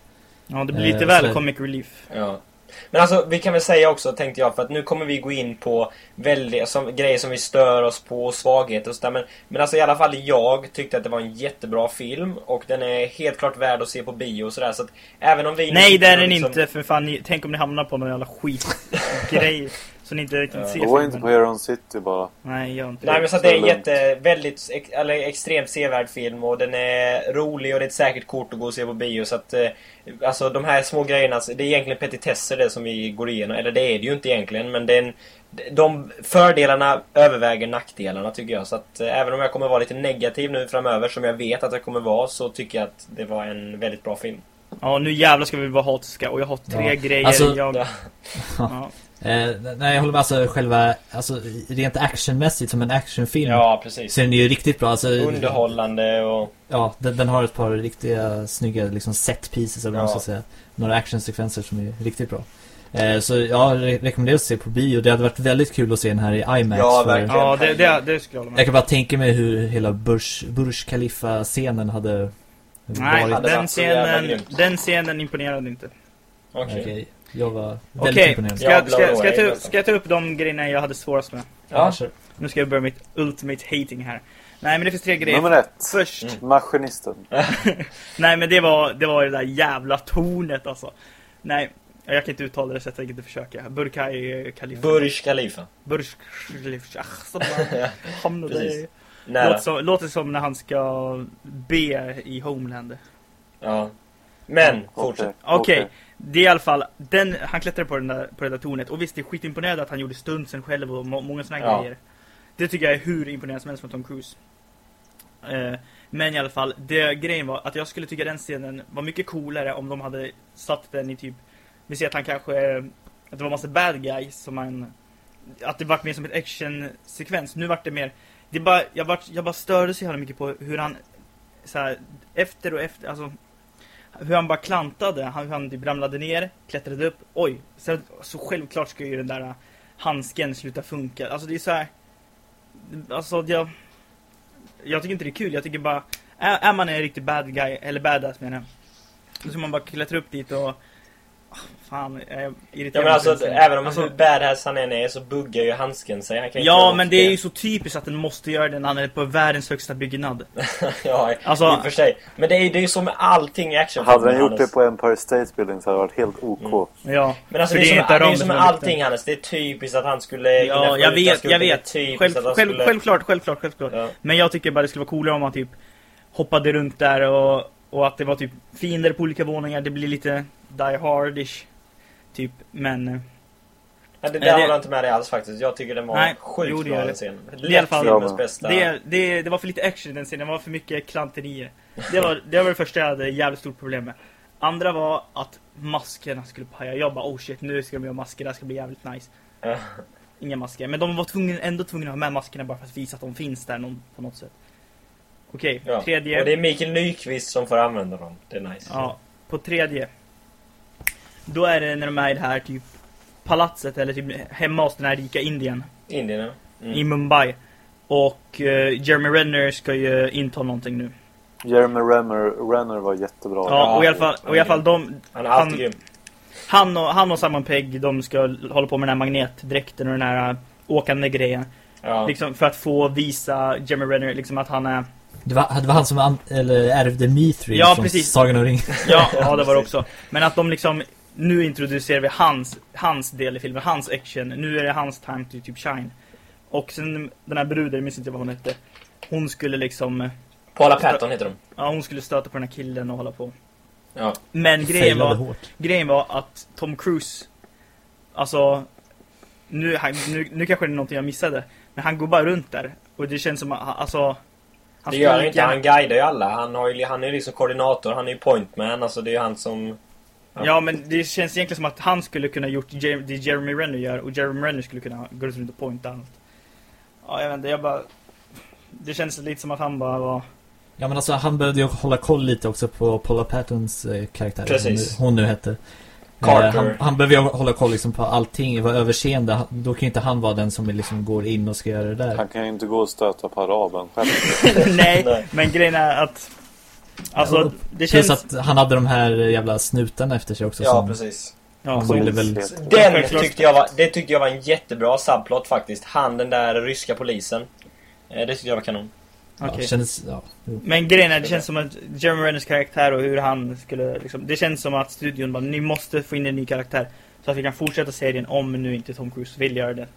ja, det blir Eh, lite väl så- comic relief. Ja. Men alltså, vi kan väl säga också, tänkte jag, för att nu kommer vi gå in på väldigt, som, grejer som vi stör oss på, svagheter och sådär. Men, men alltså i alla fall jag tyckte att det var en jättebra film och den är helt klart värd att se på bio och sådär. Så att även om vi Nej det är den liksom- inte för fan. Tänk om ni hamnar på någon jävla skitgrej. <laughs> ni inte kan Ja. se Gå inte på. Heron City bara. Nej gör inte Nej det. men så det är en jätte, väldigt, ex, eller extremt sevärd film och den är rolig och det är ett säkert kort att gå och se på bio så att eh, Alltså de här små grejerna, det är egentligen petitesser det som vi går igenom, eller det är det ju inte egentligen men det är en, De fördelarna överväger nackdelarna tycker jag så att eh, även om jag kommer vara lite negativ nu framöver som jag vet att jag kommer vara så tycker jag att det var en väldigt bra film. Ja, nu jävlar ska vi vara hatiska och jag har tre Ja. grejer Alltså- jag... Ja. Ja. Eh, nej, jag håller med. Alltså själva, alltså rent actionmässigt som en actionfilm. Ja, precis. Så är den ju riktigt bra. Alltså, Underhållande och... Ja, den, den har ett par riktiga snygga liksom set pieces eller vad man Ja. ska säga. Några actionsekvenser som är riktigt bra. Eh, så jag re rekommenderar att se på bio. Det hade varit väldigt kul att se den här i IMAX. Ja, för verkligen. Ja, det, det, det skulle jag hålla Jag med kan bara tänka mig hur hela Burj, Burj Khalifa-scenen hade Nej, den varit jävla scenen, den scenen imponerade inte. Okej. Okej, jag var väldigt Okej, imponerad. ska, jag- ska, jag- ska, jag ta, ska jag ta upp de grejerna jag hade svårast med? Ja. kör. Nu ska jag börja mitt ultimate hating här. Nej, men det finns tre grejer. Nummer ett. Först, Mm. Maskinisten. <laughs> nej men det var, det var det där jävla tornet alltså. Nej, jag kan inte uttala det så jag tänker inte försöka. Burkai Khalifa. Burj Khalifa. Burj Khalifa. Ah, <laughs> hamnade. Låter som, låter som när han ska be i Homeland. Ja. Men, fortsätt. Okej, det är i alla fall, den, han klättrade på, den där, på det där tornet och visst det är skitimponerande att han gjorde stuntsen själv och må, många såna Ja. grejer. Det tycker jag är hur imponerande som helst från Tom Cruise. Eh, men i alla fall, det grejen var att jag skulle tycka den scenen var mycket coolare om de hade satt den i typ, vi ser att han kanske, att det var massa bad guys som han, att det var mer som ett actionsekvens. Nu vart det mer, det bara, jag, vart, jag bara störde så jävla mycket på hur han, så här, efter och efter, alltså hur han bara klantade, han, hur han typ ramlade ner, klättrade upp, oj, så, så självklart ska ju den där handsken sluta funka. Alltså det är så här. Alltså jag, jag tycker inte det är kul, jag tycker bara, är, är man en riktig bad guy, eller badass menar jag, då ska man bara klättra upp dit och, fan, jag är Ja men alltså, även om Alltså- hur badass han än är så buggar ju handsken sig. Han kan Ja men det är ju så typiskt att den måste göra det när han är på världens högsta byggnad. <laughs> ja, Alltså- i och för sig. Men det är, det är ju så med allting i action. Hade den gjort det på Empire State Building så hade det varit helt OK. Ja. Men alltså För det är, som, det är som som med är allting. Hannes. Det är typiskt att han skulle... Ja, jag vet, jag det är vet. Själv, han själv, skulle... Självklart, självklart, självklart. Ja. Men jag tycker bara det skulle vara coolare om man typ hoppade runt där och, och att det var typ fiender på olika våningar. Det blir lite Die Hardish. Typ, men... eh, Ja, det Nej, där håller jag inte med dig alls faktiskt. Jag tycker den var Nej, sjukt jo, det bra den scenen. Lätt fall- filmens bästa. Det, det, det var för lite action i den scenen, det var för mycket klanterier. Det var, det var det första jag hade jävligt stort problem med. Andra var att maskerna skulle paja. Jag bara oh shit, nu ska de göra masker, det här ska bli jävligt nice. <laughs> Inga masker. Men de var tvungen, ändå tvungna att ha med maskerna bara för att visa att de finns där någon, på något sätt. Okej, Ja. tredje. Och det är Mikael Nyqvist som får använda dem. Det är nice. Ja, på tredje. Då är det när de är i det här typ palatset eller typ hemma hos den här rika indien Indierna. i Mm. Mumbai. Och eh, Jeremy Renner ska ju inta någonting nu. Jeremy Renner, Renner var jättebra. Ja, och i alla fall, och i alla fall de, Han är alltid Han- grym. han och, han och Simon Pegg, de ska hålla på med den här magnetdräkten och den här äh, åkande grejen. Ja. Liksom för att få visa Jeremy Renner liksom att han är... Det var, det var han som an, eller ärvde Mithril Ja, från precis. Sagan om ring. Ja, ja det var det <laughs> också. Men att de liksom, nu introducerar vi hans, hans del i filmen, hans action. Nu är det hans time to typ shine. Och sen den här bruden, jag minns inte vad hon hette. Hon skulle liksom, Paula Patton heter de. ja hon skulle stöta på den här killen och hålla på. Ja. Men grejen var, hårt. grejen var att Tom Cruise, alltså, nu, han, nu, nu kanske det är någonting jag missade, men han går bara runt där. Och det känns som att, han- alltså... Han Det gör han inte. Han guidar ju alla. Han, har ju, han är ju liksom koordinator. Han är ju pointman. Alltså det är ju han som... Ja, men det känns egentligen som att han skulle kunna gjort det Jeremy Renner gör, och Jeremy Renner skulle kunna gå runt och pointa allt. Ja, jag vet inte, jag bara... Det känns lite som att han bara var... Ja men alltså han behövde ju hålla koll lite också på Paula Pattons eh, karaktär. Precis. Hon nu, hon nu hette. Carter. Eh, han, han behöver ju hålla koll liksom på allting, vara överseende. Då kan ju inte han vara den som liksom går in och ska göra det där. Han kan ju inte gå och stöta på araben själv. <laughs> Nej, Nej. men grejen är att... Alltså, Ja, det Plus känns... att han hade de här jävla snutarna efter sig också Ja, som precis. Ja, så, ville väl... Den tyckte jag var, det tyckte jag var en jättebra subplot faktiskt. Han den där ryska polisen. Eh, Det tyckte jag var kanon. Ja, okej. kändes, ja. Men grejen är, det känns som att Jeremy Renners karaktär och hur han skulle liksom, Det känns som att studion bara, ni måste få in en ny karaktär. Så att vi kan fortsätta serien om nu inte Tom Cruise vill göra det.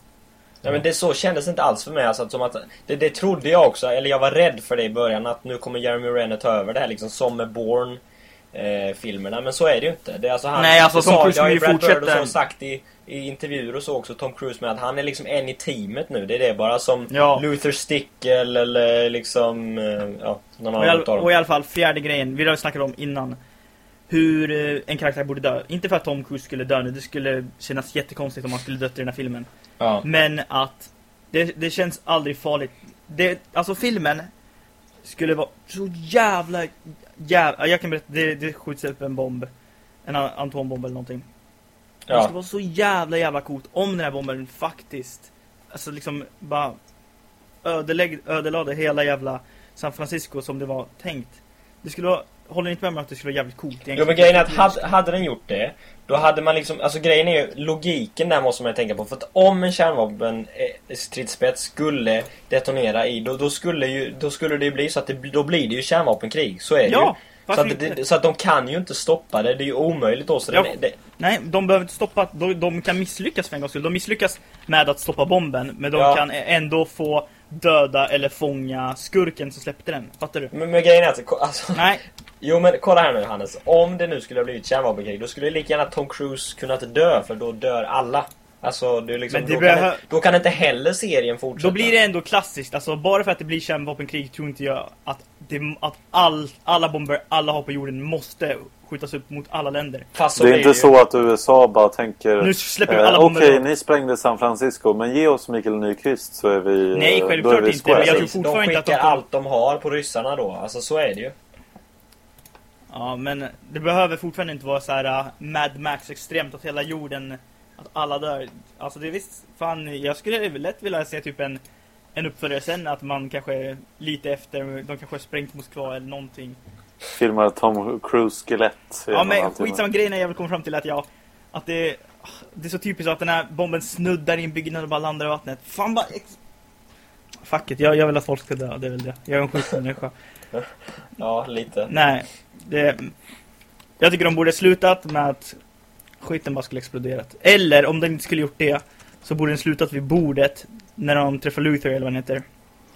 Ja, men det så kändes inte alls för mig. Alltså, att som att, det, det trodde jag också, eller jag var rädd för det i början, att nu kommer Jeremy Renner ta över det här liksom som med Bourne. Eh, filmerna, men så är det ju inte. Det är alltså han, Nej, alltså, Tom Cruise har ju Brad Bird och fortsätta- så sagt i, i intervjuer och så också, Tom Cruise med att han är liksom en i teamet nu. Det är det bara som Ja. Luther Stickle eller liksom, eh, ja, någon Och i, annan utav dem. och i alla fall, fjärde grejen, vi har ju snackat om innan. Hur eh, en karaktär borde dö. Inte för att Tom Cruise skulle dö nu, det skulle kännas jättekonstigt om han skulle dött i den här filmen. Ja. Men att det, det känns aldrig farligt. Det, alltså filmen skulle vara så jävla, jävla jag kan berätta, det, det skjuts upp en bomb. En atombomb eller någonting. Det Ja. skulle vara så jävla jävla coolt om den här bomben faktiskt, alltså liksom bara ödelägg, ödelade hela jävla San Francisco som det var tänkt. Det skulle vara, håller ni inte med mig att det skulle vara jävligt coolt egentligen? Jo men grejen är att hade, hade den gjort det Då hade man liksom, alltså grejen är ju logiken där måste man ju tänka på För att om en kärnvapen eh, stridsspets skulle detonera i då, då skulle ju, då skulle det ju bli så att det, då blir det ju kärnvapenkrig Så är det Ja, ju så att, det, så att de kan ju inte stoppa det, det är ju omöjligt då så Ja. det, det, Nej, de behöver inte stoppa, de, de kan misslyckas för en gångs skull. De misslyckas med att stoppa bomben, men de Ja. kan ändå få döda eller fånga skurken som släppte den. Fattar du? men, men grejen är att, alltså, Nej, Jo men kolla här nu Hannes, om det nu skulle ha blivit kärnvapenkrig då skulle lika gärna Tom Cruise kunnat dö för då dör alla Alltså det är liksom, Men det då, kan, då kan inte heller serien fortsätta då blir det ändå klassiskt. Alltså bara för att det blir kärnvapenkrig tror inte jag att, det, att all, alla bomber alla har på jorden måste skjutas upp mot alla länder. Fast Det är inte ju. så att USA bara tänker Nu släpper vi eh, alla bomber Okej, då." ni sprängde San Francisco, men ge oss Mikael Nyqvist så är vi... eh, Nej, då är självklart vi inte, men jag tror Precis, de fortfarande inte att de skickar allt de har på ryssarna då. Alltså så är det ju. Ja, men det behöver fortfarande inte vara så här uh, Mad Max extremt att hela jorden, att alla dör. Alltså det är visst, fan, jag skulle lätt vilja se typ en, en uppföljare sen, att man kanske lite efter, de kanske har sprängt Moskva eller någonting. Filmar Tom Cruise skelett. Ja men skitsamma grejen är jag vill komma fram till att jag, att det, det är så typiskt att den här bomben snuddar i en byggnad och bara landar i vattnet. Fan bara... Fuck it, jag, jag vill att folk ska dö, det är väl det. Jag är en sjuk människa. <laughs> Ja, lite. Nej, det... Jag tycker de borde slutat med att skiten bara skulle exploderat. Eller om den inte skulle gjort det så borde den slutat vid bordet när de träffar Luther eller vad han heter.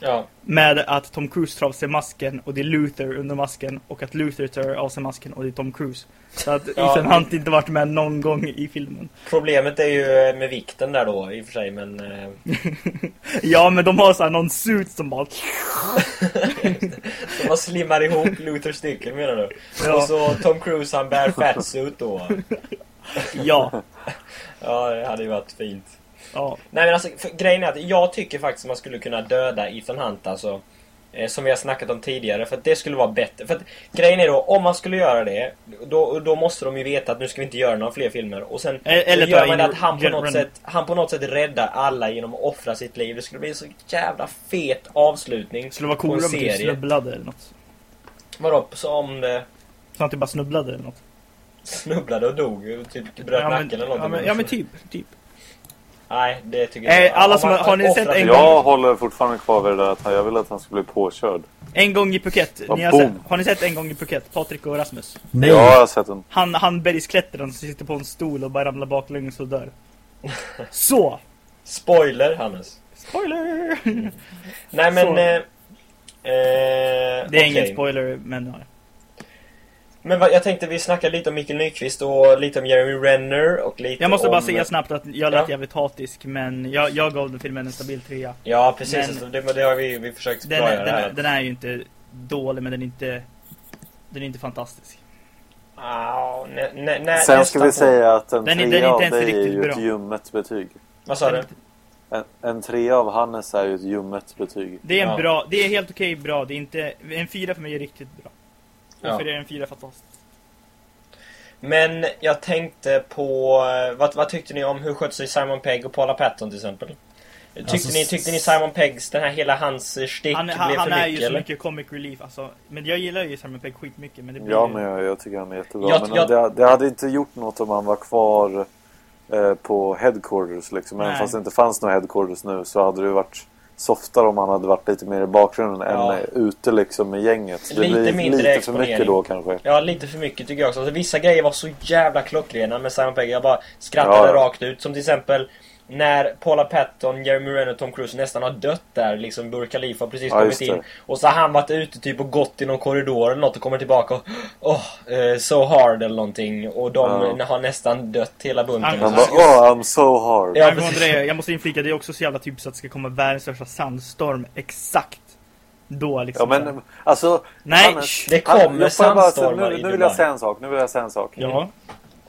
Ja. Med att Tom Cruise tar av sig masken och det är Luther under masken och att Luther tar av sig masken och det är Tom Cruise. Så att Ja. Ethan Hunt inte varit med någon gång i filmen. Problemet är ju med vikten där då i och för sig men... Eh, <laughs> Ja men de har såhär någon suit som bara... <laughs> de har slimmar ihop Luther stycken menar du? Ja. Och så Tom Cruise han bär fatsuit då. <laughs> Ja. Ja, det hade ju varit fint. Ja. Nej men alltså för, grejen är att jag tycker faktiskt att man skulle kunna döda Ethan Hunt alltså. Eh, som vi har snackat om tidigare för att det skulle vara bättre. För att grejen är då, om man skulle göra det då, då måste de ju veta att nu ska vi inte göra några fler filmer. Och sen Eller- gör man det att han på, något sätt, han på något sätt räddar alla genom att offra sitt liv. Det skulle bli en så jävla fet avslutning Skulle vara coolare om du serie. snubblade eller något. Vadå, så om det Så att du bara snubblade eller något. snubblade och dog? Typ bröt Ja men, nacken eller ja, någonting? men, ja men typ, typ. Nej, det tycker jag Eh, alla Om som- man- har ni sett en gång- Jag håller fortfarande kvar vid det där att jag vill att han ska bli påkörd. En gång i Phuket. Ja, Ni har, sett, har ni sett En gång i Phuket? Patrik och Rasmus. Nej. Ja, jag har sett den. Han, han bergsklättraren som sitter på en stol och bara ramlar baklänges och dör. <laughs> Så! Spoiler, Hannes. Spoiler! Nej men... Eh, eh, Det är ingen okej. spoiler, men ja. Men vad, jag tänkte vi snackade lite om Mikael Nyqvist och lite om Jeremy Renner och lite Jag måste bara om... säga snabbt att jag lät Ja. jävligt hatisk, men jag, jag gav den filmen en stabil trea. Ja precis, Men- alltså, det, det har vi, vi försökt Den, klargöra är, den, här. är, den är ju inte dålig, men den är inte... Den är inte fantastisk. Ah, nä, nä, nä, Sen ska vi på. säga att en Den den trea inte av dig är riktigt ju ett bra. ljummet betyg. Vad sa du? En, en trea av Hannes är ju ett ljummet betyg. Det är en Ja. bra, det är helt okej bra. Det är inte, en fyra för mig är riktigt bra. Och Ja. för er är en fyra fantastisk. Men jag tänkte på... eh, Vad, vad tyckte ni om hur skötte sig Simon Pegg och Paula Patton till exempel? Tyckte, Alltså, ni, tyckte ni Simon Peggs, den här hela hans stick Han, blev han, för han är mycket ju så eller? mycket comic relief alltså. Men jag gillar ju Simon Pegg skitmycket men det blir Ja, ju... men jag, jag tycker han är jättebra. Jag- men jag- Det, det hade inte gjort något om han var kvar eh, på headquarters liksom. Även fast det inte fanns några headquarters nu så hade det varit softare om han hade varit lite mer i bakgrunden Ja. än ute liksom med gänget. Det Lite blir mindre lite för mycket då kanske. Ja, lite för mycket tycker jag också. Alltså, vissa grejer var så jävla klockrena med Simon Pegg. Jag bara skrattade Ja. rakt ut. Som till exempel när Paula Patton, Jeremy Renner och Tom Cruise nästan har dött där. Liksom Burj Khalifa har precis Ja, kommit in. Och så har han varit ute typ och gått i någon korridor eller något och kommer tillbaka och Åh, eh, so hard eller någonting. Och de Ja. har nästan dött hela bunten. Han- Han Så- bara oh I'm so hard. Ja, det, jag måste inflika, det är också så jävla typiskt att det ska komma världens största sandstorm exakt då Ja liksom. men alltså... Nej, shh. Det Han- kommer bara- sandstormar nu, nu vill jag säga en sak. Nu vill jag säga en sak. Ja.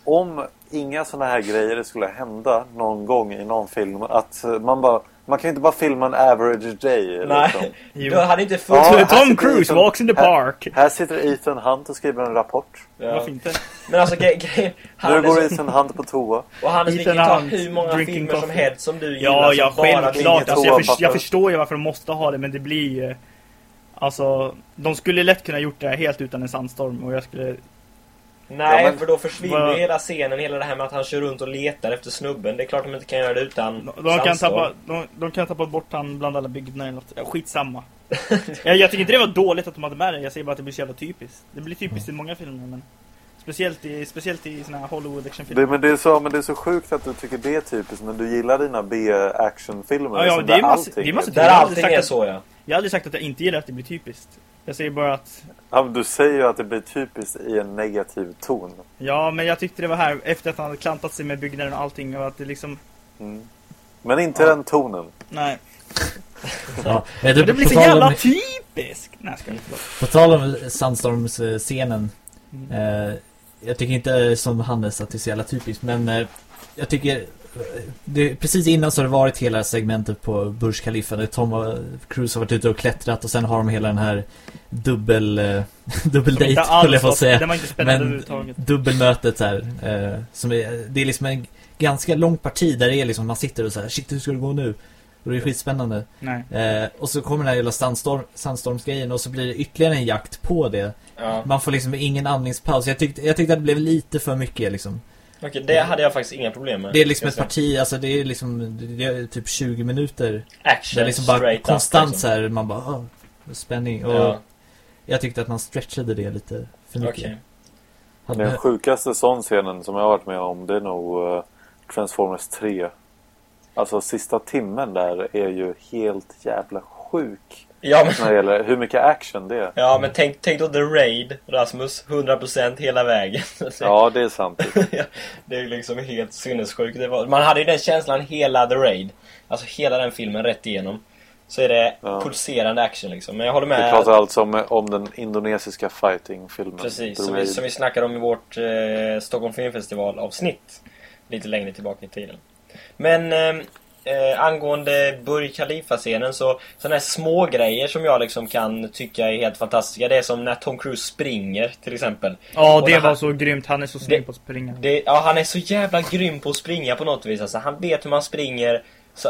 Om inga såna här grejer skulle hända någon gång i någon film. Att man bara... Man kan ju inte bara filma en average day. Nej, Liksom. <laughs> Jo. du hade inte Ja, funnits... här Tom Cruise Ethan- walks in the här- park. Här sitter Ethan Hunt och skriver en rapport. Ja. Varför inte? Men alltså grej, grej, han Nu går Ethan Hunt på toa. Och Hannes, vi kan ta hur många filmer som coffee. helst som du gillar. Ja, som ja, självklart. Alltså, jag, för, jag förstår ju varför de måste ha det, men det blir ju... Alltså, de skulle lätt kunna gjort det här helt utan en sandstorm och jag skulle... Nej, Ja, men- för då försvinner ju hela scenen, hela det här med att han kör runt och letar efter snubben. Det är klart de inte kan göra det utan De, de, kan, tappa, de, de kan tappa bort han bland alla byggnader eller något. Ja, skitsamma. <laughs> jag, jag tycker inte det var dåligt att de hade med det, jag säger bara att det blir så jävla typiskt. Det blir typiskt i många filmer, men... Speciellt i, speciellt i såna här Hollywood actionfilmer. Det, men, det är så, men det är så sjukt att du tycker det är typiskt. Men du gillar dina B-actionfilmer. Ja, ja, som det är där allting det är är att- så ja. Jag har aldrig sagt att jag inte gillar att det blir typiskt. Jag säger bara att... Ja, men du säger ju att det blir typiskt i en negativ ton. Ja, men jag tyckte det var här efter att han hade klantat sig med byggnaden och allting och att det liksom... Mm. Men inte den tonen. Nej. <laughs> Ja. Eh, Det blir så tal om- jävla typiskt! Nej, jag ska inte. På tal om Sandstorms-scenen. Mm. Eh, jag tycker inte som Hannes att det är så jävla typiskt. Men eh, jag tycker... Det, precis innan så har det varit hela segmentet på Burj Khalifa. Där Tom och Cruise har varit ute och klättrat. Och sen har de hela den här dubbel... Eh, <laughs> dubbeldate höll jag att säga. Men dubbelmötet så här, eh, som är, det är liksom en ganska lång parti där det är liksom, man sitter och så här, shit hur ska det gå nu? Och det är skitspännande. Eh, och så kommer den här jävla sandstorm, sandstormsgrejen och så blir det ytterligare en jakt på det. ja. Man får liksom ingen andningspaus. Jag tyckte, jag tyckte att det blev lite för mycket liksom. Okej, det hade jag faktiskt inga problem med. Det är liksom ett parti, alltså det är liksom, det är typ 20 minuter. Action, Där liksom bara straight up, konstant liksom. så här, man bara, oh, spänning. Och Ja, jag tyckte att man stretchade det lite för mycket. Hade- Den sjukaste sån scenen som jag har varit med om det är nog eh, Transformers 3. Alltså sista timmen där är ju helt jävla sjuk. Ja, men, När det gäller hur mycket action det är. ja, men tänk, tänk då The Raid, Rasmus. 100% hela vägen. <laughs> Ja, det är sant. <laughs> det är liksom helt sinnessjukt. Man hade ju den känslan hela The Raid. Alltså hela den filmen rätt igenom. Så är det Ja. pulserande action liksom. Men jag håller Vi med. pratar alltså om, om den indonesiska fighting-filmen. Precis, som vi, som vi snackade om i vårt eh, Stockholm Filmfestival avsnitt. Lite längre tillbaka i tiden. Men eh, eh, angående Burj Khalifa-scenen så sådana här små grejer som jag liksom kan tycka är helt fantastiska. Det är som när Tom Cruise springer till exempel. Ja, det var han- så grymt. Han är så snygg på att springa. Det, ja, han är så jävla grym på att springa på något vis. Alltså, han vet hur man springer. Så,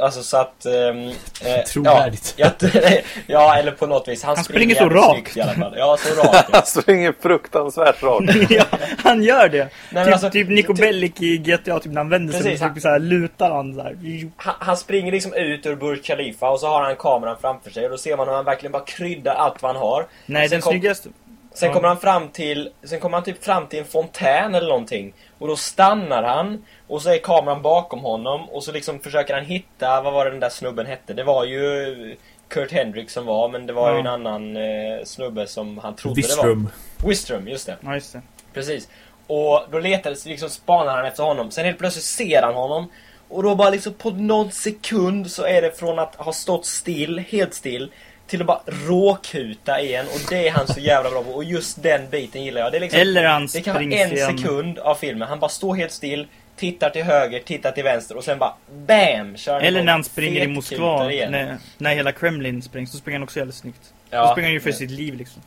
alltså så att... ehm, eh, Trovärdigt. Ja, <laughs> ja, eller på något vis. Han, Han springer så jävligt rakt. snyggt i alla fall. Ja, så rakt. ja. <laughs> Han springer fruktansvärt rakt. <laughs> ja, han gör det. men typ, alltså, typ Nico Bellic i GTA, typ när han vänder sig Precis, och han- typ så här lutar han så här. han, han springer liksom ut ur Burj Khalifa och så har han kameran framför sig och då ser man hur han verkligen bara kryddar allt vad han har. Nej, den kom- snyggaste... Sen Ja. kommer han fram till, sen kommer han typ fram till en fontän eller någonting. Och då stannar han och så är kameran bakom honom och så liksom försöker han hitta, vad var det den där snubben hette? Det var ju Kurt Hendricks som var, men det var ju Ja. en annan eh, snubbe som han trodde det Wistrom. var. Wistrom, just det. Ja, just det. Precis. Och då letades, liksom spanar han efter honom. Sen helt plötsligt ser han honom. Och då bara liksom på någon sekund så är det från att ha stått still, helt still, till att bara råkuta igen. Och det är han så jävla bra på. Och just den biten gillar jag. Det är liksom, Eller han det kan vara en sekund av filmen. Han bara står helt still, tittar till höger, tittar till vänster och sen bara BAM! Kör Eller när han springer i Moskva, när, när hela Kremlin sprängs, så springer han också jävligt snyggt. Ja. Då springer han ju för sitt liv liksom.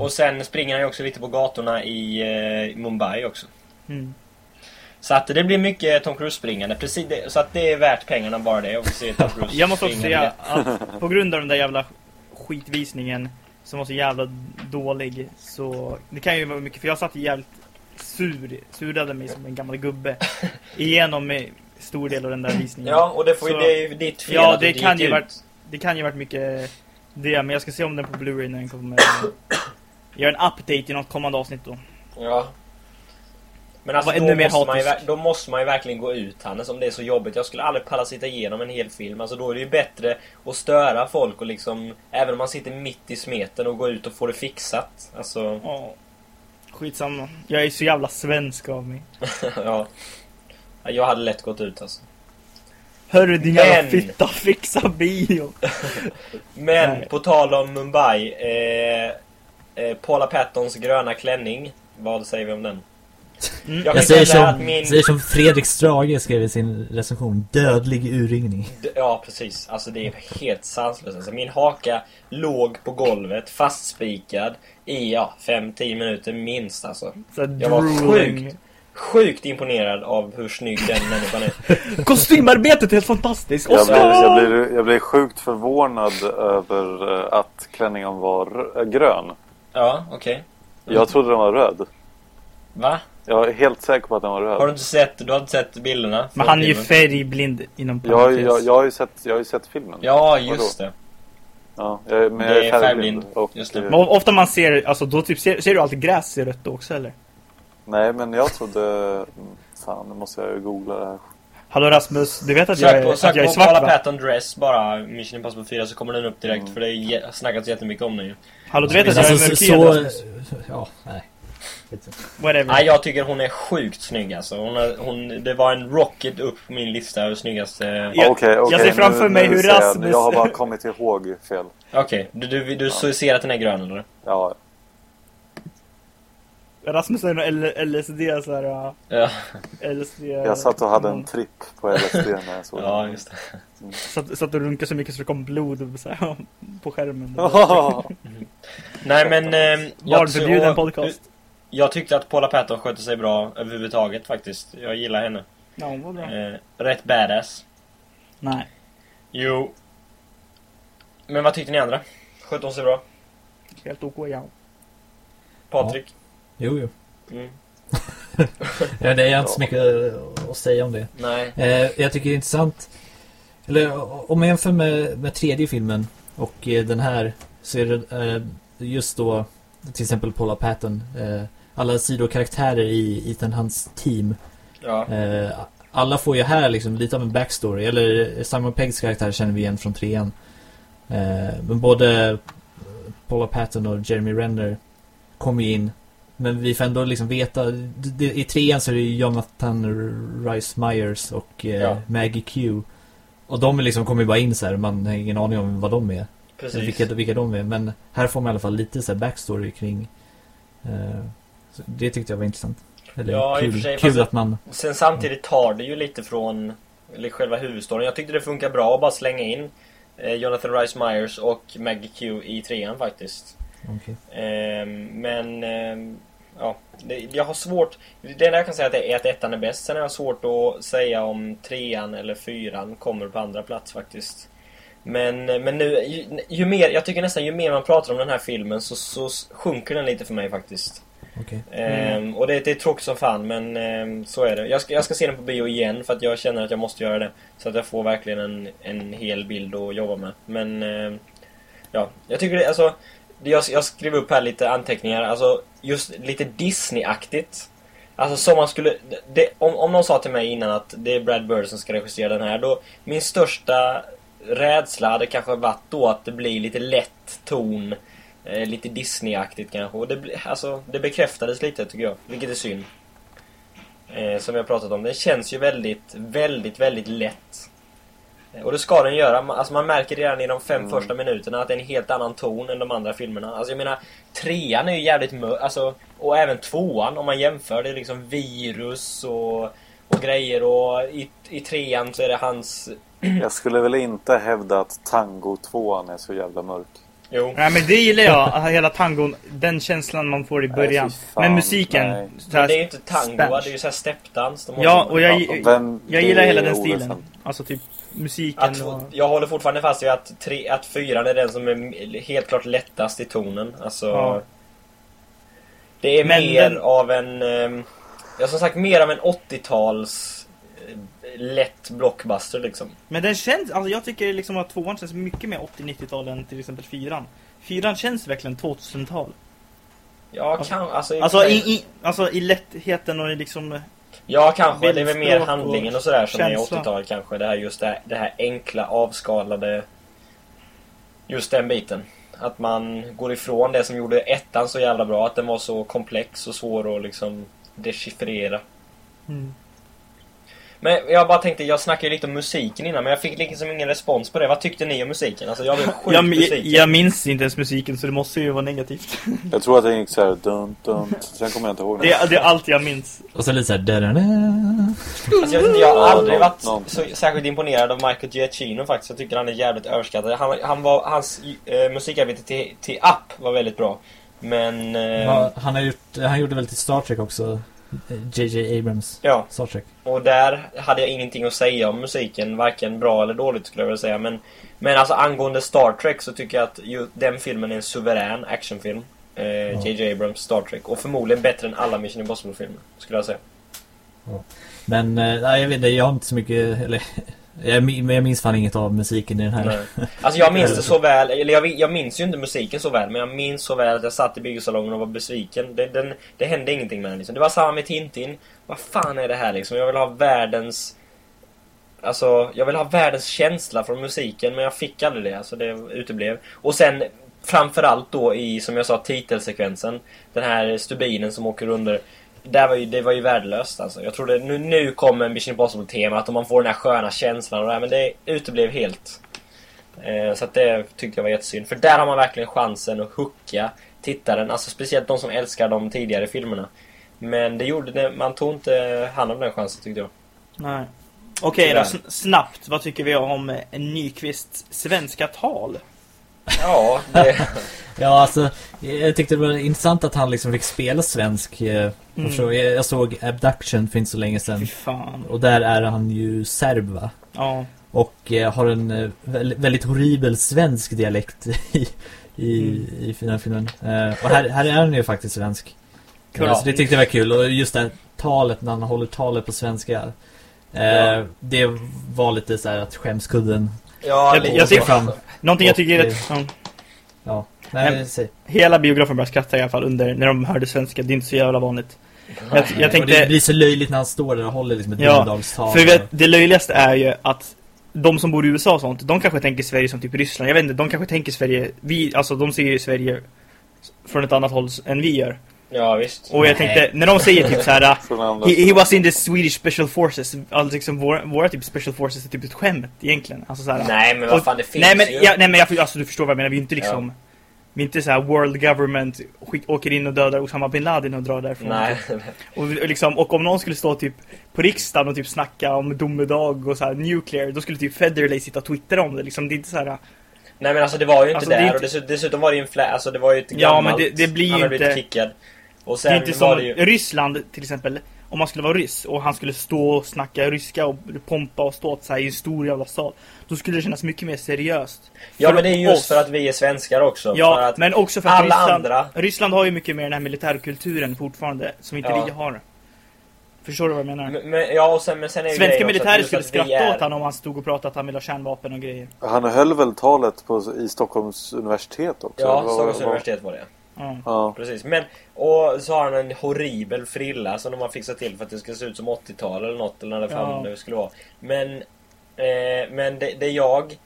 Och sen springer han ju också lite på gatorna i eh, Mumbai också. Mm. Så att det blir mycket Tom Cruise springande. Precis det, så att det är värt pengarna bara det. Och se Tom Cruise Jag måste också säga att på grund av den där jävla skitvisningen som var så jävla dålig så det kan ju vara mycket för jag satt jävligt sur, surade mig som en gammal gubbe <laughs> igenom stor del av den där visningen. Ja, och det, får ju, Så- det är ju ditt fel Ja, det du kan ju varit det kan ju varit mycket det men jag ska se om den på Blu-ray när den kommer. <laughs> Gör en update i något kommande avsnitt då. Ja. Men alltså då måste, man ju, då måste man ju verkligen gå ut Hannes om det är så jobbigt. Jag skulle aldrig palla sitta igenom en hel film. Alltså då är det ju bättre att störa folk och liksom Även om man sitter mitt i smeten och gå ut och få det fixat. Alltså, Ja. Skitsamma. Jag är så jävla svensk av mig. <laughs> ja. Ja, Jag hade lätt gått ut alltså. Hörru din jävla Men- fitta, fixa bio! <laughs> Men Nej. på tal om Mumbai. Eh, eh, Paula Pattons gröna klänning. Vad säger vi om den? Mm. Jag Jag säger som, min... säger som Fredrik Strage skrev i sin recension. Dödlig urringning. Ja, precis. Alltså det är helt sanslöst. Alltså, min haka låg på golvet, fastspikad i ja, 5-10 minuter minst alltså. Jag var sjukt. Sjukt imponerad av hur snygg den människan är. <laughs> Kostymarbetet är helt fantastiskt! Jag blir, jag, blir, jag blir sjukt förvånad över eh, att klänningen var grön. Ja, okej. Jag trodde den var röd. Va? Jag är helt säker på att den var Har du röd. inte sett, du har inte sett bilderna? Men han är ju filmen? färgblind inom Jag, parentes. jag, jag, har ju sett, jag har ju sett filmen. Ja, just det. Ja, jag, men Det jag är är färgblind. färgblind, Och, just det. Men ofta man ser, alltså då typ ser, ser du alltid gräs i rött då också eller? Nej, men jag trodde... Fan, nu måste jag ju googla det här. Hallå Rasmus, du vet att jag Sök är, på, att sök jag är på svart Paula va? Patton Dress bara, Mission Impossible 4, så kommer den upp direkt. Mm. För det är jä- snackats jättemycket om den ju. Hallå du vet att jag Alltså, är så, mörkhyad så, ja, nej. Whatever. Nej, jag tycker hon är sjukt snygg alltså. Hon, är, hon, det var en rocket upp på min lista över snyggaste... Jag- Okej, okej, jag ser framför nu- mig nu hur ser jag. Rasmus- Jag har bara kommit ihåg fel. Okej, du, du, du så ser att den är grön eller? Ja, Rasmus någon L- LSD så här, uh, Ja, LSD... jag satt och hade en tripp på LSD när jag såg ja just det. Satt, satt och runkade så mycket så det kom blod så här, <laughs> på skärmen. <laughs> Nej men... Eh, Barnförbjuden podcast. Jag tyckte att Paula Patton skötte sig bra överhuvudtaget faktiskt. Jag gillar henne. Ja, hon var bra. Eh, rätt badass. Nej. Jo. Men vad tyckte ni andra? Skötte hon sig bra? Helt OK, ja. Patrik? Jo, jo. Mm. <laughs> Ja, det är inte så mycket eh, att säga om det. Nej. Eh, jag tycker det är intressant. Eller om man jämför med, med tredje filmen och eh, den här så är det eh, just då till exempel Paula Patton. Alla sidokaraktärer i Ethan Hunts team. Ja. Eh, alla får ju här liksom lite av en backstory. Eller Simon Peggs karaktär känner vi igen från trean. Eh, men både Paula Patton och Jeremy Renner kommer ju in. Men vi får ändå liksom veta. I trean så är det Jonathan Rice Myers och eh, Ja. Maggie Q. Och de liksom kommer ju bara in så här. Man har ingen aning om vad de är. Precis. Vilka, vilka de är. Men här får man i alla fall lite så här backstory kring. Eh, så det tyckte jag var intressant. Eller Ja, i och kul, för sig, kul att man Sen samtidigt tar det ju lite från eller själva huvudstoryn. Jag tyckte det funkar bra att bara slänga in eh, Jonathan Rice Myers och Maggie Q i trean faktiskt. Okej. Ehm, men ehm, ja, jag har svårt. Det enda jag kan säga är att ettan är bäst. Sen har jag svårt att säga om trean eller fyran kommer på andra plats faktiskt. Men, men nu, ju, ju mer, jag tycker nästan ju mer man pratar om den här filmen så, så sjunker den lite för mig faktiskt. Okej. Ehm, och det, det är tråkigt som fan men ehm, så är det. Jag ska, jag ska se den på bio igen för att jag känner att jag måste göra det. Så att jag får verkligen en, en hel bild att jobba med. Men ehm, ja, jag tycker det, alltså jag, jag skrev upp här lite anteckningar, alltså just lite Disney-aktigt. Alltså som man skulle, det, om, om någon sa till mig innan att det är Brad Bird som ska regissera den här, då min största rädsla hade kanske varit då att det blir lite lätt ton, eh, lite Disney-aktigt kanske. Och det, alltså, det bekräftades lite tycker jag, vilket är synd. Eh, som har pratat om. Den känns ju väldigt, väldigt, väldigt lätt. Eh, Och det ska den göra. Ma- Alltså man märker redan i de fem första minuterna att det är en helt annan ton än de andra filmerna. Alltså jag menar, trean är ju jävligt mörk. Alltså, och även tvåan om man jämför. Det är liksom virus och, och grejer. Och i, i trean så är det hans... Jag skulle väl inte hävda att Tango 2 är så jävla mörk. Jo. Nej men det gillar jag, hela tangon, den känslan man får i början. fy fan, men musiken, nej. så här Men det är ju inte tango, det är ju såhär steppdans. Ja, och jag, vem- jag det gillar hela den stilen. Alltså typ musiken Att, och... jag håller fortfarande fast vid att, tre, att fyran är den som är helt klart lättast i tonen. Alltså... Ja. Det är Men mer den- av en... ehm, Ja, som sagt, mer av en 80-tals eh, lätt blockbuster liksom. Men den känns, alltså jag tycker liksom att tvåan känns mycket mer 80-90-tal än till exempel fyran. Fyran känns verkligen 2000-tal. Ja, Alltså- kan, alltså, i- Alltså i, i, alltså i lättheten och i liksom... Ja, kanske. Det är väl mer handlingen och sådär som är känsla. 80-talet kanske. Det här just det här, det här enkla, avskalade... Just den biten. Att man går ifrån det som gjorde ettan så jävla bra. Att den var så komplex och svår att liksom dechiffrera. Mm. Men jag bara tänkte, jag snackade ju lite om musiken innan men jag fick liksom ingen respons på det. Vad tyckte ni om musiken? Alltså jag blev sjukt Jag, besviken. jag minns inte ens musiken så det måste ju vara negativt. <laughs> Jag tror att det gick så här dun, dun. Sen kommer jag inte ihåg Det, är- det är allt jag minns. Och så lite såhär... da-da-da. Alltså jag, vet inte, jag har aldrig varit så särskilt imponerad av Michael Giacchino faktiskt. Jag tycker han är jävligt överskattad. Han, han var, hans eh, musikarbete till, till Up var väldigt bra. Men... Eh, han, har gjort, han gjorde väl till Star Trek också. J.J. Abrams. ja, Star Trek. och där hade jag ingenting att säga om musiken. Varken bra eller dåligt skulle jag vilja säga. Men, men alltså angående Star Trek så tycker jag att ju, den filmen är en suverän actionfilm. Eh, J.J. Abrams Star Trek. Och förmodligen bättre än alla Mission Impossible-filmer. Skulle jag säga. Men eh, nej, jag vet inte, jag har inte så mycket... Eller, jag, jag minns fan inget av musiken i den här. Nej. Alltså jag minns det så <laughs> väl, eller jag, jag minns ju inte musiken så väl, men jag minns så väl att jag satt i biosalongen och var besviken. Det, den, det hände ingenting med den liksom. Det var samma med Tintin. Vad fan är det här liksom? Jag vill ha världens... Alltså, jag vill ha världens känsla från musiken, men jag fick aldrig det. Alltså det uteblev. Och sen, framförallt då i, som jag sa, titelsekvensen. Den här stubinen som åker under. Där var ju, det var ju värdelöst alltså. Jag trodde nu, nu kommer Mission Impossible-temat och man får den här sköna känslan och det här, men det uteblev helt. Eh, så att det tyckte jag var jättesynd. För där har man verkligen chansen att hooka tittaren. Alltså speciellt de som älskar de tidigare filmerna. Men det gjorde det, man tog inte hand om den chansen tyckte jag. Nej. Okej Tyvärr. då, sn- snabbt. Vad tycker vi om Nyqvists svenska tal? Ja, det, <laughs> Ja, alltså, jag tyckte det var intressant att han liksom fick spela svensk. eh, Mm. så, jag, jag såg Abduction för inte så länge sedan. Och där är han ju serb va? Ja. Och eh, har en eh, väldigt, väldigt horribel svensk dialekt <laughs> i, i, Mm. i den filmen. Eh, och här, här är han ju faktiskt svensk. Kul. Eh, så det tyckte jag var kul. Och just det här talet, när han håller talet på svenska. Ja. Det var lite så här att skämskudden ja, Jag- jag tycker- fram. Någonting jag tycker är det- rätt... Ja. Ja, nej, säg. Hela biografen började skratta i alla fall under när de hörde svenska. Det är inte så jävla vanligt. Jag, jag och det tänkte... blir så löjligt när han står där och håller liksom ett Ja. För vet, det löjligaste är ju att de som bor i USA och sånt, de kanske tänker Sverige som typ Ryssland. Jag vet inte, de kanske tänker Sverige... Vi, alltså de ser ju Sverige från ett annat håll än vi gör. Ja, visst. Och jag tänkte, när de säger typ så här. <laughs> He, he was in the Swedish special forces. Alltså liksom våra, våra typ special forces är typ ett skämt egentligen. Alltså så här, Nej, men vad fan, det finns nej men, ju. ja, nej men jag, alltså, du förstår vad jag menar. Vi är inte liksom... Vi är inte så här world government skick, åker in och dödar Osama bin Laden och drar därifrån. Nej. Och, och, liksom, och om någon skulle stå typ på riksdagen och typ snacka om domedag och så här nuclear, då skulle typ Federley sitta och twittra om det. Liksom, det är inte så här. Nej men alltså det var ju inte Alltså, där inte- och dessutom, var det ju en flä, alltså det var ju ett Ja, gammalt... men det- det blir ju Han hade blivit inte- kickad. Och Det är sen inte som var ju... Ryssland till exempel. Om man skulle vara ryss och han skulle stå och snacka ryska och pompa och stå så här i en stor jävla sal. Då skulle det kännas mycket mer seriöst. Ja men det är just oss. för att vi är svenskar också. för Ja, att men också för att alla Ryssland, andra- Ryssland har ju mycket mer den här militärkulturen fortfarande, som inte Ja. vi har. Förstår du vad jag menar? Men, men, ja, och sen, men sen är Svenska militärer skulle skratta är- åt honom om han stod och pratade att han vill ha kärnvapen och grejer. Han höll väl talet på, i Stockholms universitet också? Ja, Stockholms vad- universitet var det. Ja. Ja. Precis. Men, och så har han en horribel frilla som de har fixat till för att det ska se ut som 80-tal eller något eller när det Ja. det skulle vara. Men, eh, men det, det jag...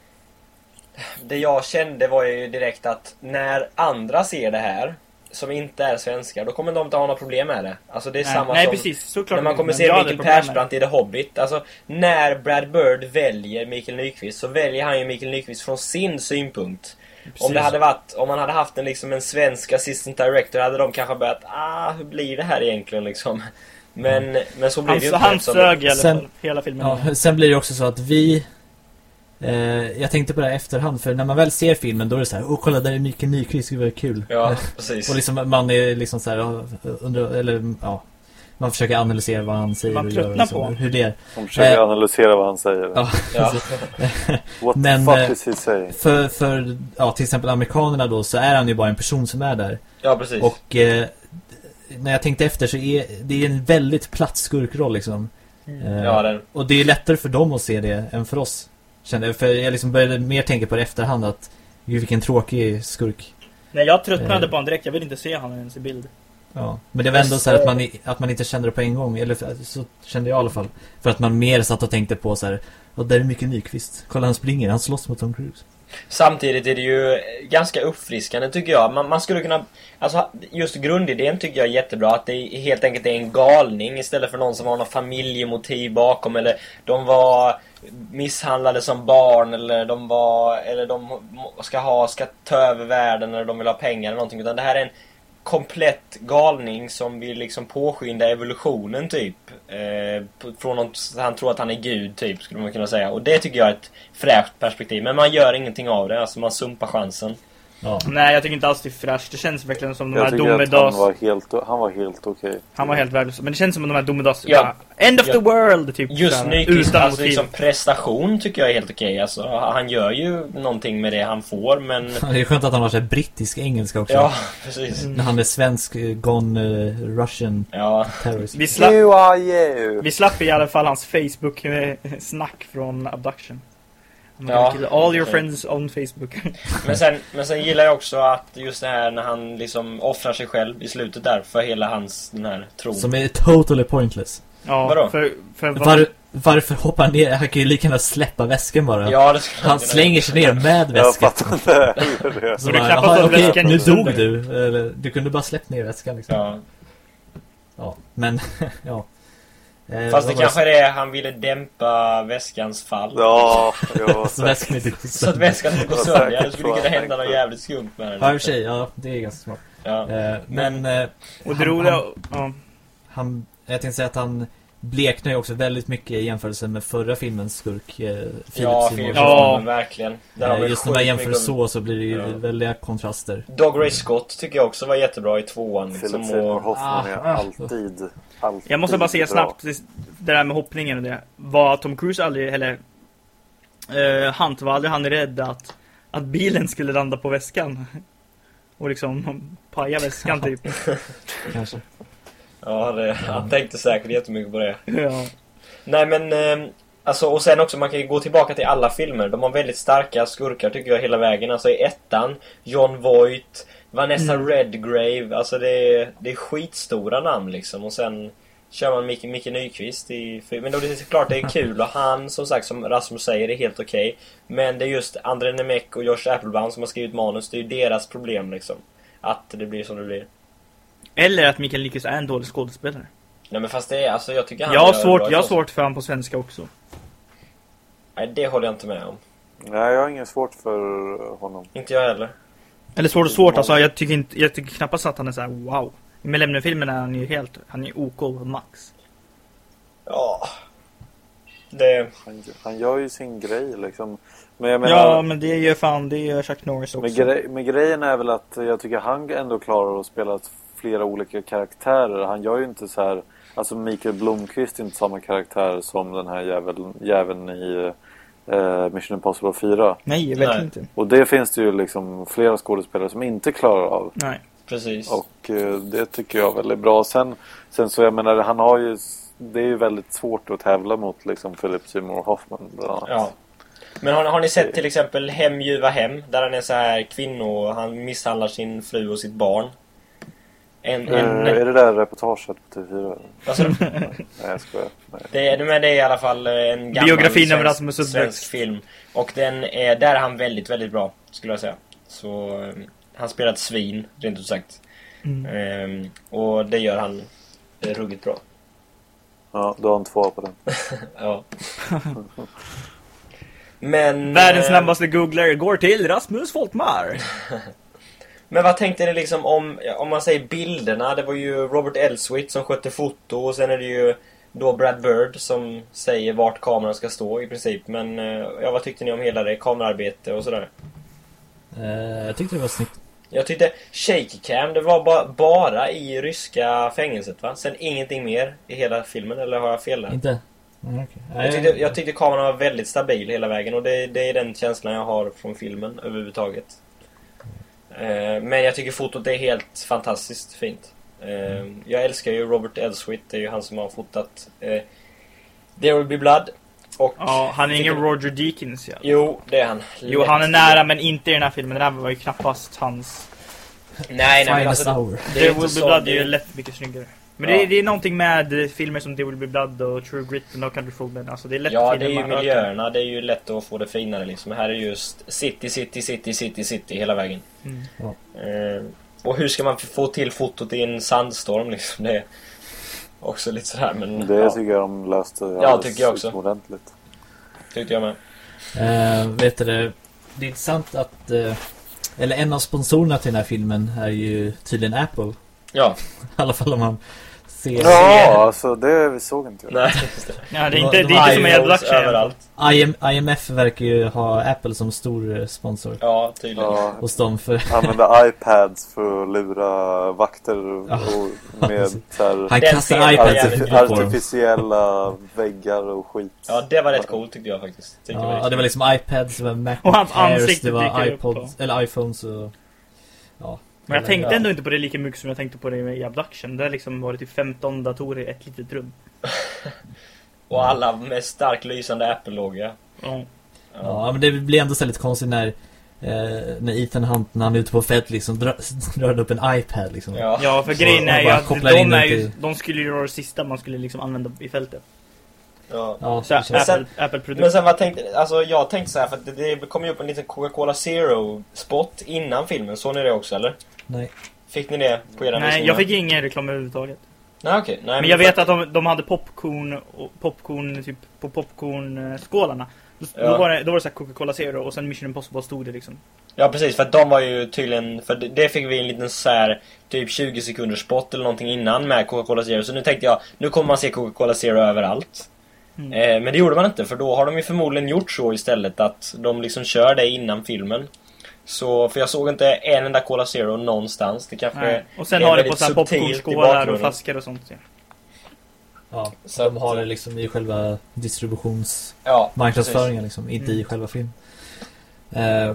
Det jag kände var ju direkt att när andra ser det här som inte är svenskar, då kommer de inte ha några problem med det. Alltså det är Nej, samma nej som precis, när man kommer se Mikael Persbrandt i The Hobbit. Alltså, när Brad Bird väljer Mikael Nyqvist så väljer han ju Mikael Nyqvist från sin synpunkt. Precis. Om det hade varit, om man hade haft en, liksom, en svensk assistant director hade de kanske börjat ah, hur blir det här egentligen liksom? Men, men så blir Han, det ju inte. han sög i alla Sen- fall, hela filmen. Ja, sen blir det också så att vi eh, Jag tänkte på det här efterhand för när man väl ser filmen då är det så här Åh kolla där är Mikael Nyqvist, gud vad kul Ja, <laughs> precis. Och liksom man är liksom så här ja, undrar, eller ja Man försöker analysera vad han säger Man och gör tröttnar liksom, på honom. hur det är De försöker Eh, analysera vad han säger. Ja, <laughs> Ja. <laughs> What Men, the eh, fuck is he saying? för, för ja, till exempel amerikanerna då så är han ju bara en person som är där ja, precis. Och eh, när jag tänkte efter så är det är en väldigt platt skurkroll liksom Eh, Ja, den. Och det är lättare för dem att se det än för oss Kände jag, för jag liksom började mer tänka på det efterhand att Gud vilken tråkig skurk Nej, jag tröttnade Eh. på honom direkt. Jag vill inte se honom ens i bild. Ja, men det var ändå så här att man, att man inte kände det på en gång Eller alltså, så kände jag i alla fall För att man mer satt och tänkte på så här Och där är mycket Nyqvist Kolla han springer, han slåss mot Tom Cruise Samtidigt är det ju ganska uppfriskande tycker jag. Man, man skulle kunna... Alltså just grundidén tycker jag är jättebra. Att det helt enkelt är en galning istället för någon som har någon familjemotiv bakom. Eller de var misshandlade som barn eller de var... Eller de ska ha... Ska ta över världen eller de vill ha pengar eller någonting. Utan det här är en komplett galning som vill liksom påskynda evolutionen typ. Eh, från något, han tror att han är gud typ, skulle man kunna säga. Och det tycker jag är ett fräscht perspektiv. Men man gör ingenting av det, alltså man sumpar chansen. Ja. Nej, jag tycker inte alls det är fräscht. Det känns verkligen som de Jag här tycker att han domedags... var helt, han var helt okej. Han var helt värdelös. Men det känns som de här domedags... Ja. End of Ja. the world! Typ. Just Nyqvist, alltså motiv. liksom prestation tycker jag är helt okej. Alltså, han gör ju någonting med det han får, men... <laughs> Det är skönt att han har så här brittisk engelska också. Ja, precis. När han är svensk, eh, gone eh, Russian Ja, terrorist. Vi slapp, You are you! vi slapp i alla fall hans Facebook-snack från Abduction. Han Ja, All your friends on Facebook. <laughs> men sen, men sen gillar jag också att just det här när han liksom offrar sig själv i slutet där för hela hans, den här tron. Som är totally pointless. ja, Vadå? För, för vad- Var, varför hoppar han ner? Han kan ju lika gärna släppa väskan bara. Ja, det skulle Han kunna- slänger sig ner med Jag väskan. fattar inte Så det bara, knappt "Jaha, att okej, väskan nu dog sönder." du. Eller, du kunde bara släppt ner väskan liksom. Ja. Ja. Men, <laughs> ja. Eh, Fast det kanske är det han ville dämpa väskans fall. Ja, jo, Så väskan inte går Så att väskan inte går sönder. Det skulle kunna han hända något jävligt skumt med den. Ja, i och för sig. Ja, det är ganska smart. Ja. Eh, men, eh, Och det han- roliga... han- Ja. Han, jag tänkte säga att han bleknar ju också väldigt mycket i jämförelse med förra filmens skurk, eh, Philip Ja, Hoffman. Ja. Verkligen. Eh, Just när man jämför så så blir det ju Ja. väldiga kontraster. Dog Ray Scott tycker jag också var jättebra i tvåan. Philip Liksom, Seymour och, Hoffman är Ah, ah. alltid, alltid Jag måste bara säga snabbt, det där med hoppningen och det. Var Tom Cruise aldrig, eller... Uh, Hunt var aldrig han rädd att, att bilen skulle landa på väskan? <laughs> Och liksom paja väskan typ. <laughs> Kanske. ja, det, han tänkte säkert jättemycket på det. <laughs> ja. Nej men, eh, alltså och sen också man kan ju gå tillbaka till alla filmer. De har väldigt starka skurkar tycker jag hela vägen. Alltså i ettan, John Voight, Vanessa Mm. Redgrave. Alltså det är, det är skitstora namn liksom. Och sen kör man Micke, Micke Nyqvist i Men då är det såklart det är kul och han som sagt som Rasmus säger är helt okej. Men det är just André Nemec och Josh Applebaum som har skrivit manus. Det är ju deras problem liksom. Att det blir som det blir. Eller att Mikael Nyqvist är en dålig skådespelare. Nej men fast det är alltså jag tycker han Jag har svårt, jag har svårt för han på svenska också. Nej det håller jag inte med om. Nej, jag har inget svårt för honom. Inte jag heller. Eller svårt och svårt, alltså jag tycker, inte, jag tycker knappast att han är så här: wow. Med Lämnen-filmen är han ju helt, han är OK max. Ja. Det... Han, han gör ju sin grej liksom. Men jag menar, Ja, men det gör fan, det gör Chuck Norris också. men, grej, men grejen är väl att jag tycker han ändå klarar att spela flera olika karaktärer. Han gör ju inte så här... Alltså Mikael Blomqvist är inte samma karaktär som den här jäveln, jäveln i eh, Mission Impossible 4. Nej, verkligen Nej. inte. Och det finns det ju liksom flera skådespelare som inte klarar av. Nej. Precis. Och eh, det tycker jag är bra. Sen, sen så jag menar, han har ju... Det är ju väldigt svårt att tävla mot liksom Philip Seymour Hoffman bland annat. Ja. Men har, har ni sett till exempel Hem ljuva hem? Där han är så här kvinno... Han misshandlar sin fru och sitt barn. En... en är det där reportaget på TV4? alltså, <laughs> Nej, jag skojar. Nej. det, är, men det är i alla fall eh, en gammal Biografin av svensk, Rasmus svensk film. Och den är, där är han väldigt, väldigt bra. Skulle jag säga. Så... eh, Han spelar ett svin, rent ut sagt. Mm. Ehm, och det gör han eh, ruggigt bra. Ja, då har han två på den. <laughs> Ja. Men... Världens snabbaste googlare går till Rasmus Folkmar. <laughs> Men vad tänkte ni liksom om, om man säger bilderna? Det var ju Robert Elswit som skötte foto och sen är det ju då Brad Bird som säger vart kameran ska stå i princip. Men eh, ja, vad tyckte ni om hela det? Kamerarbete och sådär. Eh, jag tyckte det var snyggt. Jag tyckte shaky cam, det var ba bara i ryska fängelset va? Sen ingenting mer i hela filmen, eller har jag fel där? Inte? Mm, okej. Jag tyckte, jag tyckte kameran var väldigt stabil hela vägen och det, det är den känslan jag har från filmen överhuvudtaget. Eh, men jag tycker fotot är helt fantastiskt fint. Eh, jag älskar ju Robert Elswit, det är ju han som har fotat eh, There Will Be Blood. Och Ja, han är ingen tycker- Roger Deakins ja. Jo, det är han. Jo, han är nära men inte i den här filmen. Den här var ju knappast hans. Nej, nej men Finest alltså, inte Will Be så- Blood är ju lätt mycket snyggare. Men det, är, det är någonting med filmer som There Will Be Blood och True Grit och No Country for Men. Alltså det är lätt Ja, det är ju miljöerna. Det är ju lätt att få det finare liksom. Här är just city, city, city, city, city hela vägen. Mm. Ja. Eh, och hur ska man få till fotot i en sandstorm liksom? Det är också lite sådär men... Det ja, tycker jag de löste Ja, tycker jag också. ordentligt. tyckte jag med. Eh, vet du det? Det är intressant att... Eh, eller en av sponsorerna till den här filmen är ju tydligen Apple. Ja, <laughs> I alla fall om man ser... Ja, alltså det såg inte jag. nej. Ja, det är inte, det är inte som en iPhones abduction. överallt. IM, IMF verkar ju ha Apple som stor eh, sponsor Ja, tydligen. Ja, hos dem för... använda iPads för att lura vakter och Ja, med <laughs> så här, Han kastar iPads artificiella väggar och skit. Ja, det var rätt coolt tyckte jag faktiskt. Tyckte jag Ja, det var liksom iPads, det var Och Macbooks, hans ansikte det var iPods, eller iPhones och... Ja. Men jag tänkte ändå inte på det lika mycket som jag tänkte på det i abduction. Det har liksom varit typ 15 datorer i ett litet rum. <laughs> Och alla med starkt lysande Apple-logga. Ja. Ja, men det blir ändå så lite konstigt när... Eh, när Ethan Hunt, när han är ute på fält liksom, drar, <laughs> drar upp en iPad liksom. Ja. Ja, för Så grejen är ju att de, är ju, till- de skulle ju vara det sista man skulle liksom använda i fältet. Ja. Ja, Så det känns- Apple, Apple-produkt. Men sen vad tänkte, alltså jag tänkte så här för att det, det kom ju upp en liten Coca-Cola Zero spot innan filmen. Såg ni det också eller? Nej. Fick ni det på era Nej, visningar? jag fick ingen reklam överhuvudtaget. Nej okej. Nej, Men jag för vet att de, de hade popcorn, och popcorn typ på popcornskålarna. Då, Ja. då var det, då var det så här Coca-Cola Zero och sen Mission Impossible stod det liksom. Ja precis, för att de var ju tydligen, för det, det fick vi en liten så här typ 20 sekunders spot eller någonting innan med Coca-Cola Zero. Så nu tänkte jag, nu kommer man se Coca-Cola Zero överallt. Mm. Eh, men det gjorde man inte, för då har de ju förmodligen gjort så istället att de liksom kör det innan filmen. Så, för jag såg inte en enda Cola Zero någonstans. Det kanske Nej. Och sen är har det på väldigt så här subtilt i popcornskålar och flaskor och sånt. Ja. Ja, Så de har det liksom i själva distributions... Ja, marknadsföringen liksom, inte Mm. i själva filmen. Eh,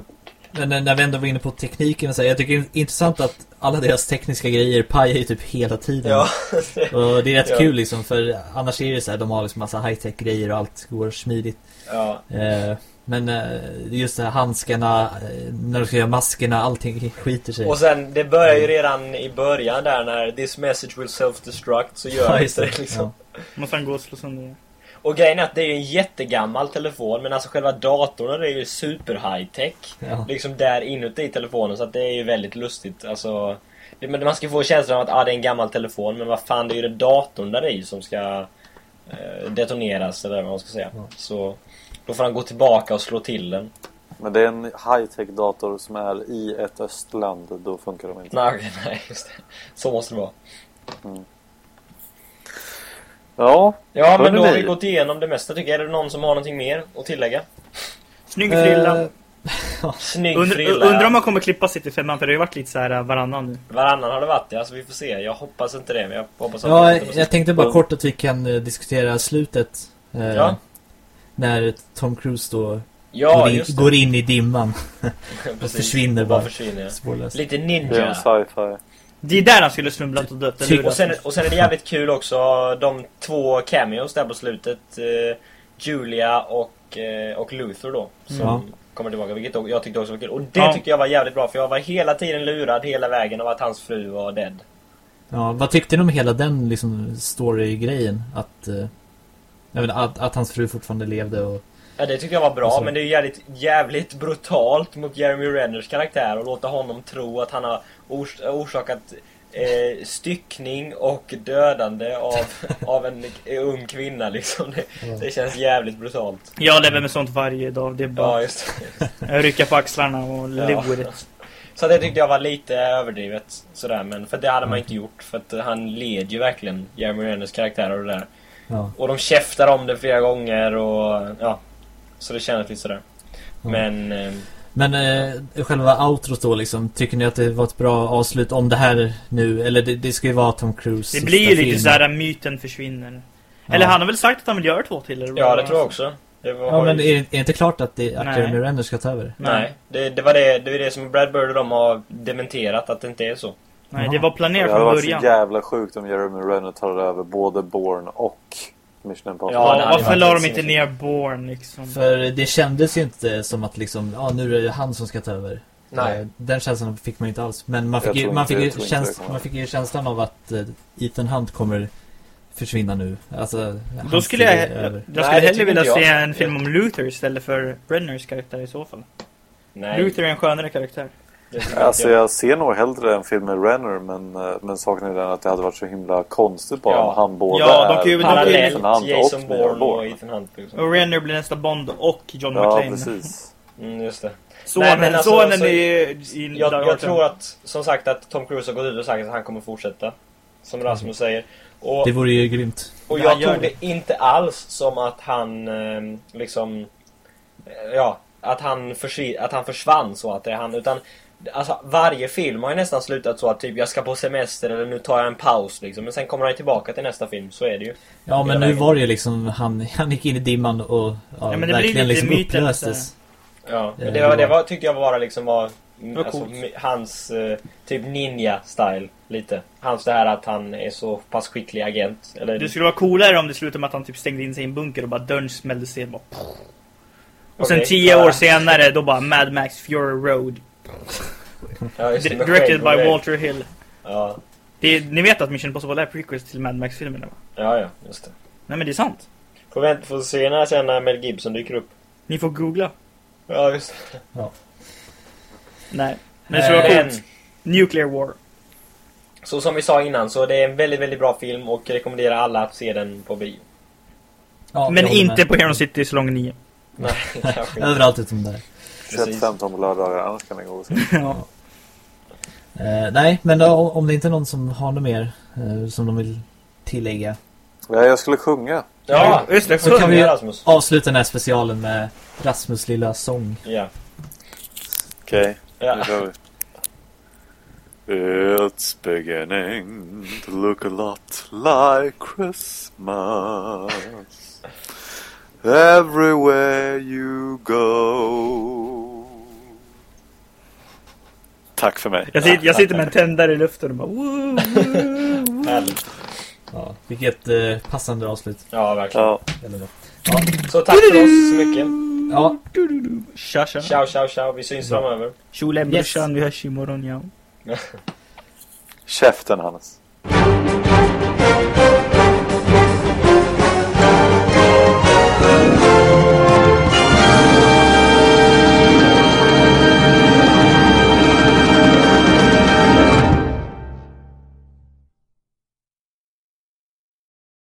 men när- vi ändå var inne på tekniken och så, här, jag tycker det är intressant att alla deras tekniska grejer pajar ju typ hela tiden. Ja. <laughs> Och det är rätt Ja. kul liksom, för annars är det så här, de har liksom massa high-tech grejer och allt går smidigt. ja. Eh, men eh, just det här handskarna, eh, när de ska göra maskerna, allting skiter sig. Och sen, det börjar ju redan i början där när this message will self-destruct så gör Ja, det liksom. Måste han gå och slå sönder. Och grejen är att det är ju en jättegammal telefon men alltså själva datorn är ju super high tech. Ja. Liksom där inuti telefonen så att det är ju väldigt lustigt. Alltså, det, men man ska få känslan av att ah, det är en gammal telefon men vad fan det är ju den datorn där i som ska eh, detoneras eller vad man ska säga. Ja. Så då får han gå tillbaka och slå till den. Men det är en high-tech dator som är i ett östland. Då funkar de inte. Nej, nej just det. Så måste det vara. Ja, Ja men då har vi gått igenom det mesta tycker jag. Är det någon som har någonting mer att tillägga? Snygg frilla. Eh, Snygg frilla. undrar om man kommer klippa sig till femman för det har ju varit lite så här äh, varannan nu. Varannan har det varit ja, så vi får se. Jag hoppas inte det, men jag hoppas att Ja, det jag tänkte bara kort att vi kan eh, diskutera slutet. Eh, Ja. När Tom Cruise då Ja, går, in, går in i dimman. <laughs> Precis. försvinner Och bara. bara. försvinner. ja. Lite det är en ninja. sci-fi. Det är där han skulle snubblat och dött. eller hur? Och sen, och sen är det jävligt kul också, de två cameos där på slutet. Eh, Julia och, eh, och Luther då. Som Ja. kommer tillbaka, vilket jag tyckte också var kul. Och det Ja. tyckte jag var jävligt bra, för jag var hela tiden lurad hela vägen av att hans fru var dead. Ja, vad tyckte ni om hela den liksom story-grejen? Att, eh, att, att hans fru fortfarande levde och... Ja, det tyckte jag var bra, Alltså- men det är jävligt, jävligt brutalt mot Jeremy Renners karaktär och låta honom tro att han har ors orsakat eh, styckning och dödande av, <laughs> av en ung kvinna liksom. Det, det känns jävligt brutalt. Jag lever med sånt varje dag. Det är Ja, bara just det. att rycka på axlarna och live Ja. it. Så det tyckte jag var lite överdrivet sådär, men för det hade man inte gjort. För att han led ju verkligen Jeremy Renners karaktär och det där. Ja. Och de käftar om det flera gånger och ja. Så det kändes lite sådär. Ja. Men... Eh, Men eh, själva outrot då liksom, tycker ni att det var ett bra avslut om det här nu? Eller det, det ska ju vara Tom Cruise Det blir ju lite film. sådär myten försvinner. Ja. Eller han har väl sagt att han vill göra två till? Eller ja, det tror jag också. Det var, Ja, men är, är det inte klart att, det. Jeremy Renner ska ta över? Nej, det, det var det, det är det som Brad Bird och de har dementerat att det inte är så. Nej, det var Det planerat hade från varit så början. jävla sjukt om Jeremy Renner tar över både Bourne och Mission Impossible. Ja, Ja, varför la de inte ner Born liksom? För det kändes ju inte som att liksom, ja nu är det han som ska ta över. Nej. Eh, Den känslan fick man ju inte alls. Men man fick, ju, man inte- fick, ju käns- man fick ju känslan av att eh, Ethan Hunt kommer försvinna nu. Alltså, Då skulle jag, över. jag Nej, skulle det hellre vilja se en film om Luther istället för Brenners karaktär i så fall. Nej, Luther är en skönare karaktär. Alltså jag. ser nog hellre en film med Renner men, eh, men saken är den att det hade varit så himla konstigt bara Ja. om han både Ja, de kan ju- är Parallellt Jason Bourne och. Ethan Hunt liksom. Och Renner blir nästa Bond och John Ja, McClane. precis. Mm, just det. Sonen, Nej, alltså, sonen så- i, i Jag, jag tror att, som sagt, att Tom Cruise har gått ut och sagt att han kommer fortsätta. Som Rasmus säger. Och, Det vore ju grymt. och Ja, jag tog det inte alls som att han eh, liksom... eh, Ja, att han, att han försvann så att det är han. Utan alltså, varje film har ju nästan slutat så att typ jag ska på semester eller nu tar jag en paus liksom. Men sen kommer han tillbaka till nästa film, så är det ju. Ja, men nu vägen. var det ju liksom, han, <laughs> han gick in i dimman och ja, Ja, men det blir verkligen liksom upplöstes. Ja, men Eh, det, det var, det var- tyckte jag bara liksom var... var Alltså, hans eh, typ ninja-style lite. Hans det här att han är så pass skicklig agent. Eller, Det skulle vara coolare om det slutade med att han typ stängde in sig i en bunker och bara dörren smälldes igen. Bara... Och sen tio år senare då bara Mad Max Fury Road. <laughs> ja, det, Directed by. Walter Hill. Ja, Det ni vet att Mission Impossible är prequels till Mad Max-filmerna va? ja, ja, just det. Nej men det är sant. Får vänta, får se när sen när Mel Gibson dyker upp. Ni får googla. Ja, just det. Nej. Men det skulle vara coolt. Nuclear War. så som vi sa innan så det är en väldigt, väldigt bra film och rekommenderar alla att se den på bio. Ja, Men inte med. på Hero City Salong 9. Nej, <laughs> kanske inte. Överallt utom där. 21-15 på lördagar, annars kan det gå <laughs> ja. Eh, nej, men då, om det inte är någon som har något mer eh, som de vill tillägga. Ja, jag skulle sjunga. Ja, Just det, Så sjung kan vi Rasmus. avsluta den här specialen med Rasmus lilla sång. Ja. Okej, Ja. nu kör vi. It's beginning to look a lot like Christmas Everywhere you go Tack för mig. Jag sitter, jag sitter med en tändare i luften och bara woo, woo, woo. Härligt. Ja, vilket eh, passande avslut. Ja, verkligen. Ja, då. Så tack för oss så mycket. Ja, Tja tja. Ciao, ciao, ciao. Vi syns framöver. Tjolem Yes. brorsan, vi hörs imorgon ja. <laughs> käften Hannes.